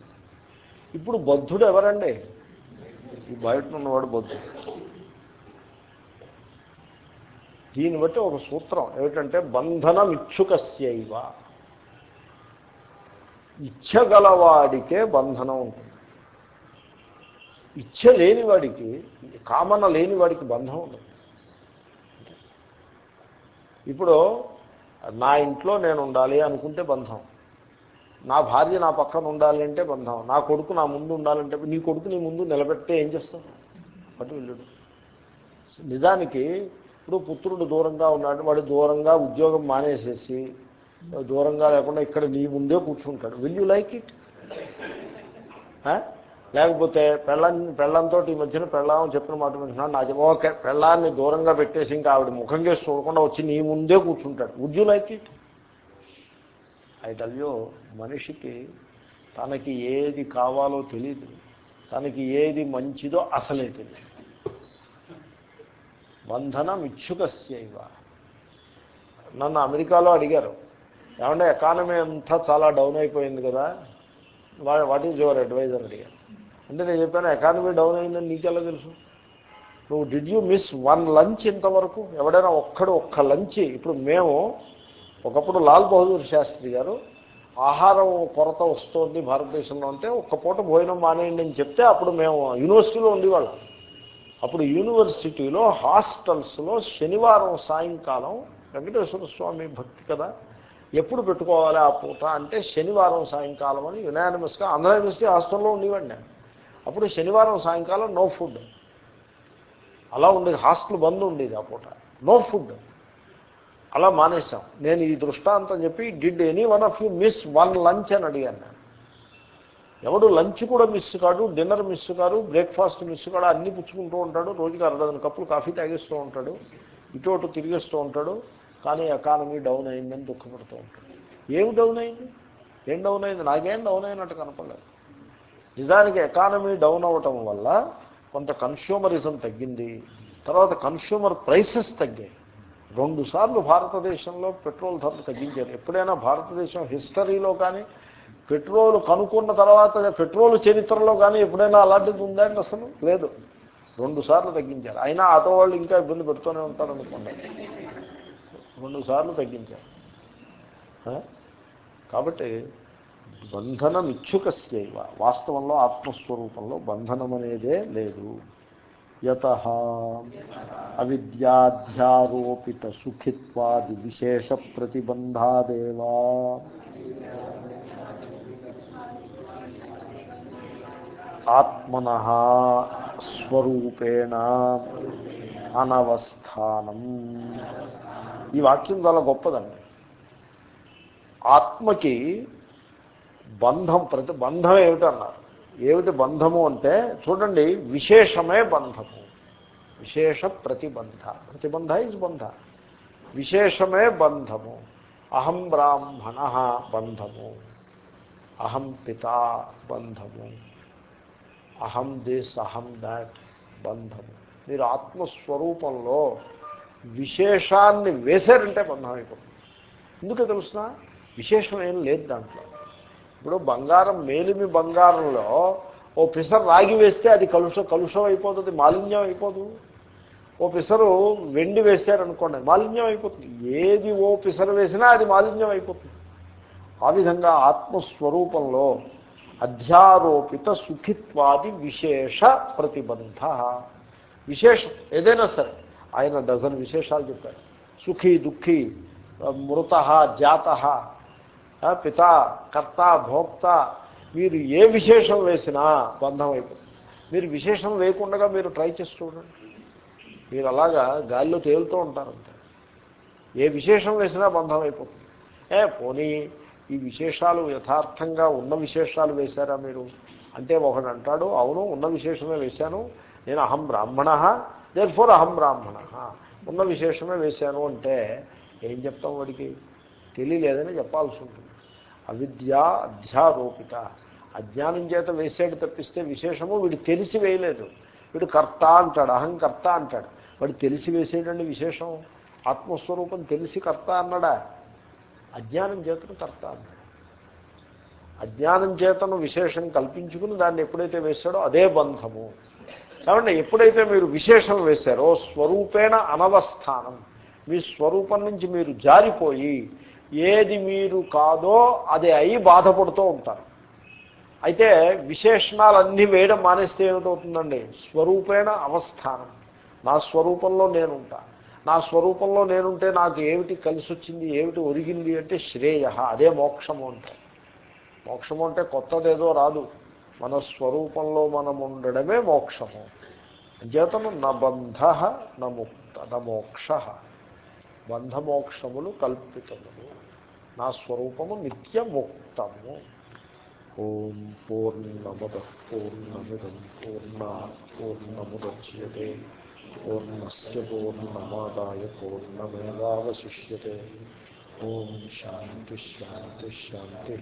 ఇప్పుడు బద్ధుడు ఎవరండి? ఈ బయట ఉన్నవాడు బద్ధుడు. దీన్ని బట్టి ఒక సూత్రం. ఏమిటంటే బంధనమిచ్చుకస్యవ. ఇచ్చగలవాడికే బంధనం ఉంటుంది. ఇచ్చ లేనివాడికి కామన లేనివాడికి బంధం ఉండదు. ఇప్పుడు నా ఇంట్లో నేను ఉండాలి అనుకుంటే బంధం. నా భార్య నా పక్కన ఉండాలి అంటే బంధం. నా కొడుకు నా ముందు ఉండాలంటే నీ కొడుకు నీ ముందు నిలబెట్టే ఏం చేస్తావు? అటు వెళ్ళడు. నిజానికి ఇప్పుడు పుత్రుడు దూరంగా ఉన్నాడు. వాడు దూరంగా ఉద్యోగం మానేసేసి దూరంగా లేకుండా ఇక్కడ నీ ముందే కూర్చుంటాడు. విల్ యూ లైక్ ఇట్ లేకపోతే పెళ్ళం పెళ్ళంతో ఈ మధ్యన పెళ్ళాం చెప్పిన మాట వింటున్నాడు నా ఓకే పెళ్ళాన్ని దూరంగా పెట్టేసి ఇంకా ఆవిడ ముఖం చేసి చూడకుండా వచ్చి నీ ముందే కూర్చుంటాడు. Would you like it I మనిషికి తనకి ఏది కావాలో తెలియదు తనకి ఏది మంచిదో అసలే తెలియదు బంధనం ఇచ్చుకస్యవ నన్ను అమెరికాలో అడిగారు. ఏమంటే ఎకానమీ అంతా చాలా డౌన్ అయిపోయింది కదా. వాట్ ఈజ్ యువర్ అడ్వైజర్ అడిగారు. అంటే నేను చెప్పాను ఎకానమీ డౌన్ అయిందని నీకెలా తెలుసు? నువ్వు did you miss one lunch ఇంతవరకు? ఎవడైనా ఒక్కడు ఒక్క లంచ్ ఇప్పుడు మేము ఒకప్పుడు లాల్ బహదూర్ శాస్త్రి గారు ఆహారం కొరత వస్తుంది భారతదేశంలో అంటే ఒక్క పూట భోజనం మానేయండి అని చెప్తే అప్పుడు మేము యూనివర్సిటీలో ఉండేవాళ్ళం. అప్పుడు యూనివర్సిటీలో హాస్టల్స్లో శనివారం సాయంకాలం వెంకటేశ్వర స్వామి భక్తి కదా. ఎప్పుడు పెట్టుకోవాలి ఆ పూట అంటే శనివారం సాయంకాలం అని యునానిమస్గా ఆంధ్ర యూనివర్సిటీ హాస్టల్లో ఉండేవాడిని నేను. అప్పుడు శనివారం సాయంకాలం నో ఫుడ్ అలా ఉండేది హాస్టల్ బంద్ ఉండేది ఆ పూట. నో ఫుడ్ అలా మానేశాం. నేను ఈ దృష్టాంతం చెప్పి did any one of you miss one lunch అని అడిగాను నేను. ఎవడు లంచ్ కూడా మిస్ కాడు డిన్నర్ మిస్ కాడు బ్రేక్ఫాస్ట్ మిస్ కాడు అన్నీ పుచ్చుకుంటూ ఉంటాడు రోజుకి అరడదన కప్పులు కాఫీ తాగేస్తూ ఉంటాడు ఇటు అటు ఉంటాడు కానీ ఎకానమీ డౌన్ అయిందని దుఃఖపడుతూ ఉంటాడు. ఏమి డౌన్ అయింది? ఏం డౌన్ అయింది? నాకేం డౌన్ అయినట్టు కనపడలేదు. నిజానికి ఎకానమీ డౌన్ అవ్వటం వల్ల కొంత కన్స్యూమరిజం తగ్గింది తర్వాత కన్స్యూమర్ ప్రైసెస్ తగ్గాయి. రెండుసార్లు భారతదేశంలో పెట్రోల్ ధరలు తగ్గించారు. ఎప్పుడైనా భారతదేశం హిస్టరీలో కానీ పెట్రోల్ కనుక్కున్న తర్వాత పెట్రోల్ చరిత్రలో కానీ ఎప్పుడైనా అలాంటిది ఉందండి అసలు? లేదు. రెండు సార్లు తగ్గించారు. అయినా ఆటో వాళ్ళు ఇంకా ఇబ్బంది పెడుతూనే ఉంటారు అనుకోండి. రెండు సార్లు తగ్గించారు. కాబట్టి బంధనం ఇచ్చుకస్యవ. వాస్తవంలో ఆత్మస్వరూపంలో బంధనం అనేదే లేదు. యత అవిద్యాధ్యారోపిత సుఖిత్వాది విశేష ప్రతిబంధాదేవా. ఆత్మన స్వరూపేణ అనవస్థానం. ఈ వాక్యం చాలా గొప్పదండి. ఆత్మకి బంధం ప్రతి బంధం ఏమిటన్నారు ఏమిటి బంధము అంటే చూడండి విశేషమే బంధము. విశేష ప్రతిబంధ. ప్రతిబంధ ఇస్ బంధ. విశేషమే బంధము. అహం బ్రాహ్మణ బంధము. అహం పిత బంధము. అహం దిస్ అహం దాట్ బంధము. మీరు ఆత్మస్వరూపంలో విశేషాన్ని వేశారంటే బంధం అయిపోతుంది. ఎందుకు తెలుసిన విశేషం ఏం లేదు దాంట్లో. ఇప్పుడు బంగారం మేలిమి బంగారంలో ఓ పిసర్ రాగి వేస్తే అది కలుష కలుషం అయిపోతుంది మాలిన్యం అయిపోదు. ఓ పిసరు వెండి వేశారనుకోండి మాలిన్యం అయిపోతుంది. ఏది ఓ పిసరు వేసినా అది మాలిన్యం అయిపోతుంది. ఆ విధంగా ఆత్మస్వరూపంలో అధ్యారోపిత సుఖిత్వాది విశేష ప్రతిబంధ. విశేషం ఏదైనా సరే ఆయన డజన్ విశేషాలు చెప్పారు సుఖీ దుఃఖీ మృత జాత పిత కర్త భోక్త మీరు ఏ విశేషం వేసినా బంధం అయిపోతుంది. మీరు విశేషం వేయకుండా మీరు ట్రై చేసి చూడండి. మీరు అలాగా గాలిలో తేలుతూ ఉంటారంతే ఏ విశేషం వేసినా బంధం అయిపోతుంది. ఏ పోనీ ఈ విశేషాలు యథార్థంగా ఉన్న విశేషాలు వేశారా మీరు? అంటే ఒకడు అంటాడు అవును ఉన్న విశేషమే వేశాను. నేను అహం బ్రాహ్మణ దేర్ ఫోర్ అహం బ్రాహ్మణ. ఉన్న విశేషమే వేశాను అంటే ఏం చెప్తాం వాడికి? తెలియలేదని చెప్పాల్సి ఉంటుంది. అవిద్య అధ్యారోపిత. అజ్ఞానం చేత వేసేడు తప్పిస్తే విశేషము వీడు తెలిసి వేయలేదు. వీడు కర్త అంటాడు అహంకర్త అంటాడు. వాడు తెలిసి వేసేటండి విశేషం. ఆత్మస్వరూపం తెలిసి కర్త అన్నాడా? అజ్ఞానం చేతను కర్త అన్నాడు అజ్ఞానం చేతను విశేషం కల్పించుకుని దాన్ని ఎప్పుడైతే వేశాడో అదే బంధము. కాబట్టి ఎప్పుడైతే మీరు విశేషం వేశారో స్వరూపేణ అనవస్థానం. మీ స్వరూపం నుంచి మీరు జారిపోయి ఏది మీరు కాదో అది అయి బాధపడుతూ ఉంటారు. అయితే విశేషణాలన్నీ వేయడం మానేస్తే ఏమిటవుతుందండి? స్వరూపేణ అవస్థానం. నా స్వరూపంలో నేనుంటాను. నా స్వరూపంలో నేనుంటే నాకు ఏమిటి కలిసి వచ్చింది ఏమిటి ఒరిగింది అంటే శ్రేయ అదే మోక్షము అంటే. మోక్షము అంటే కొత్తదేదో రాదు. మన స్వరూపంలో మనం ఉండడమే మోక్షము. చేతను నబంధ నముక్త నమోక్ష బంధమోక్షములు కల్పితములు. నా స్వరూపము నిత్యముక్తము ఓం పూర్ణముద పూర్ణమిదం పూర్ణ పూర్ణముద్యతే. పూర్ణస్ పూర్ణమాదాయ పూర్ణమేవాశిష్యే ఓం శాంతి శాంతి శాంతి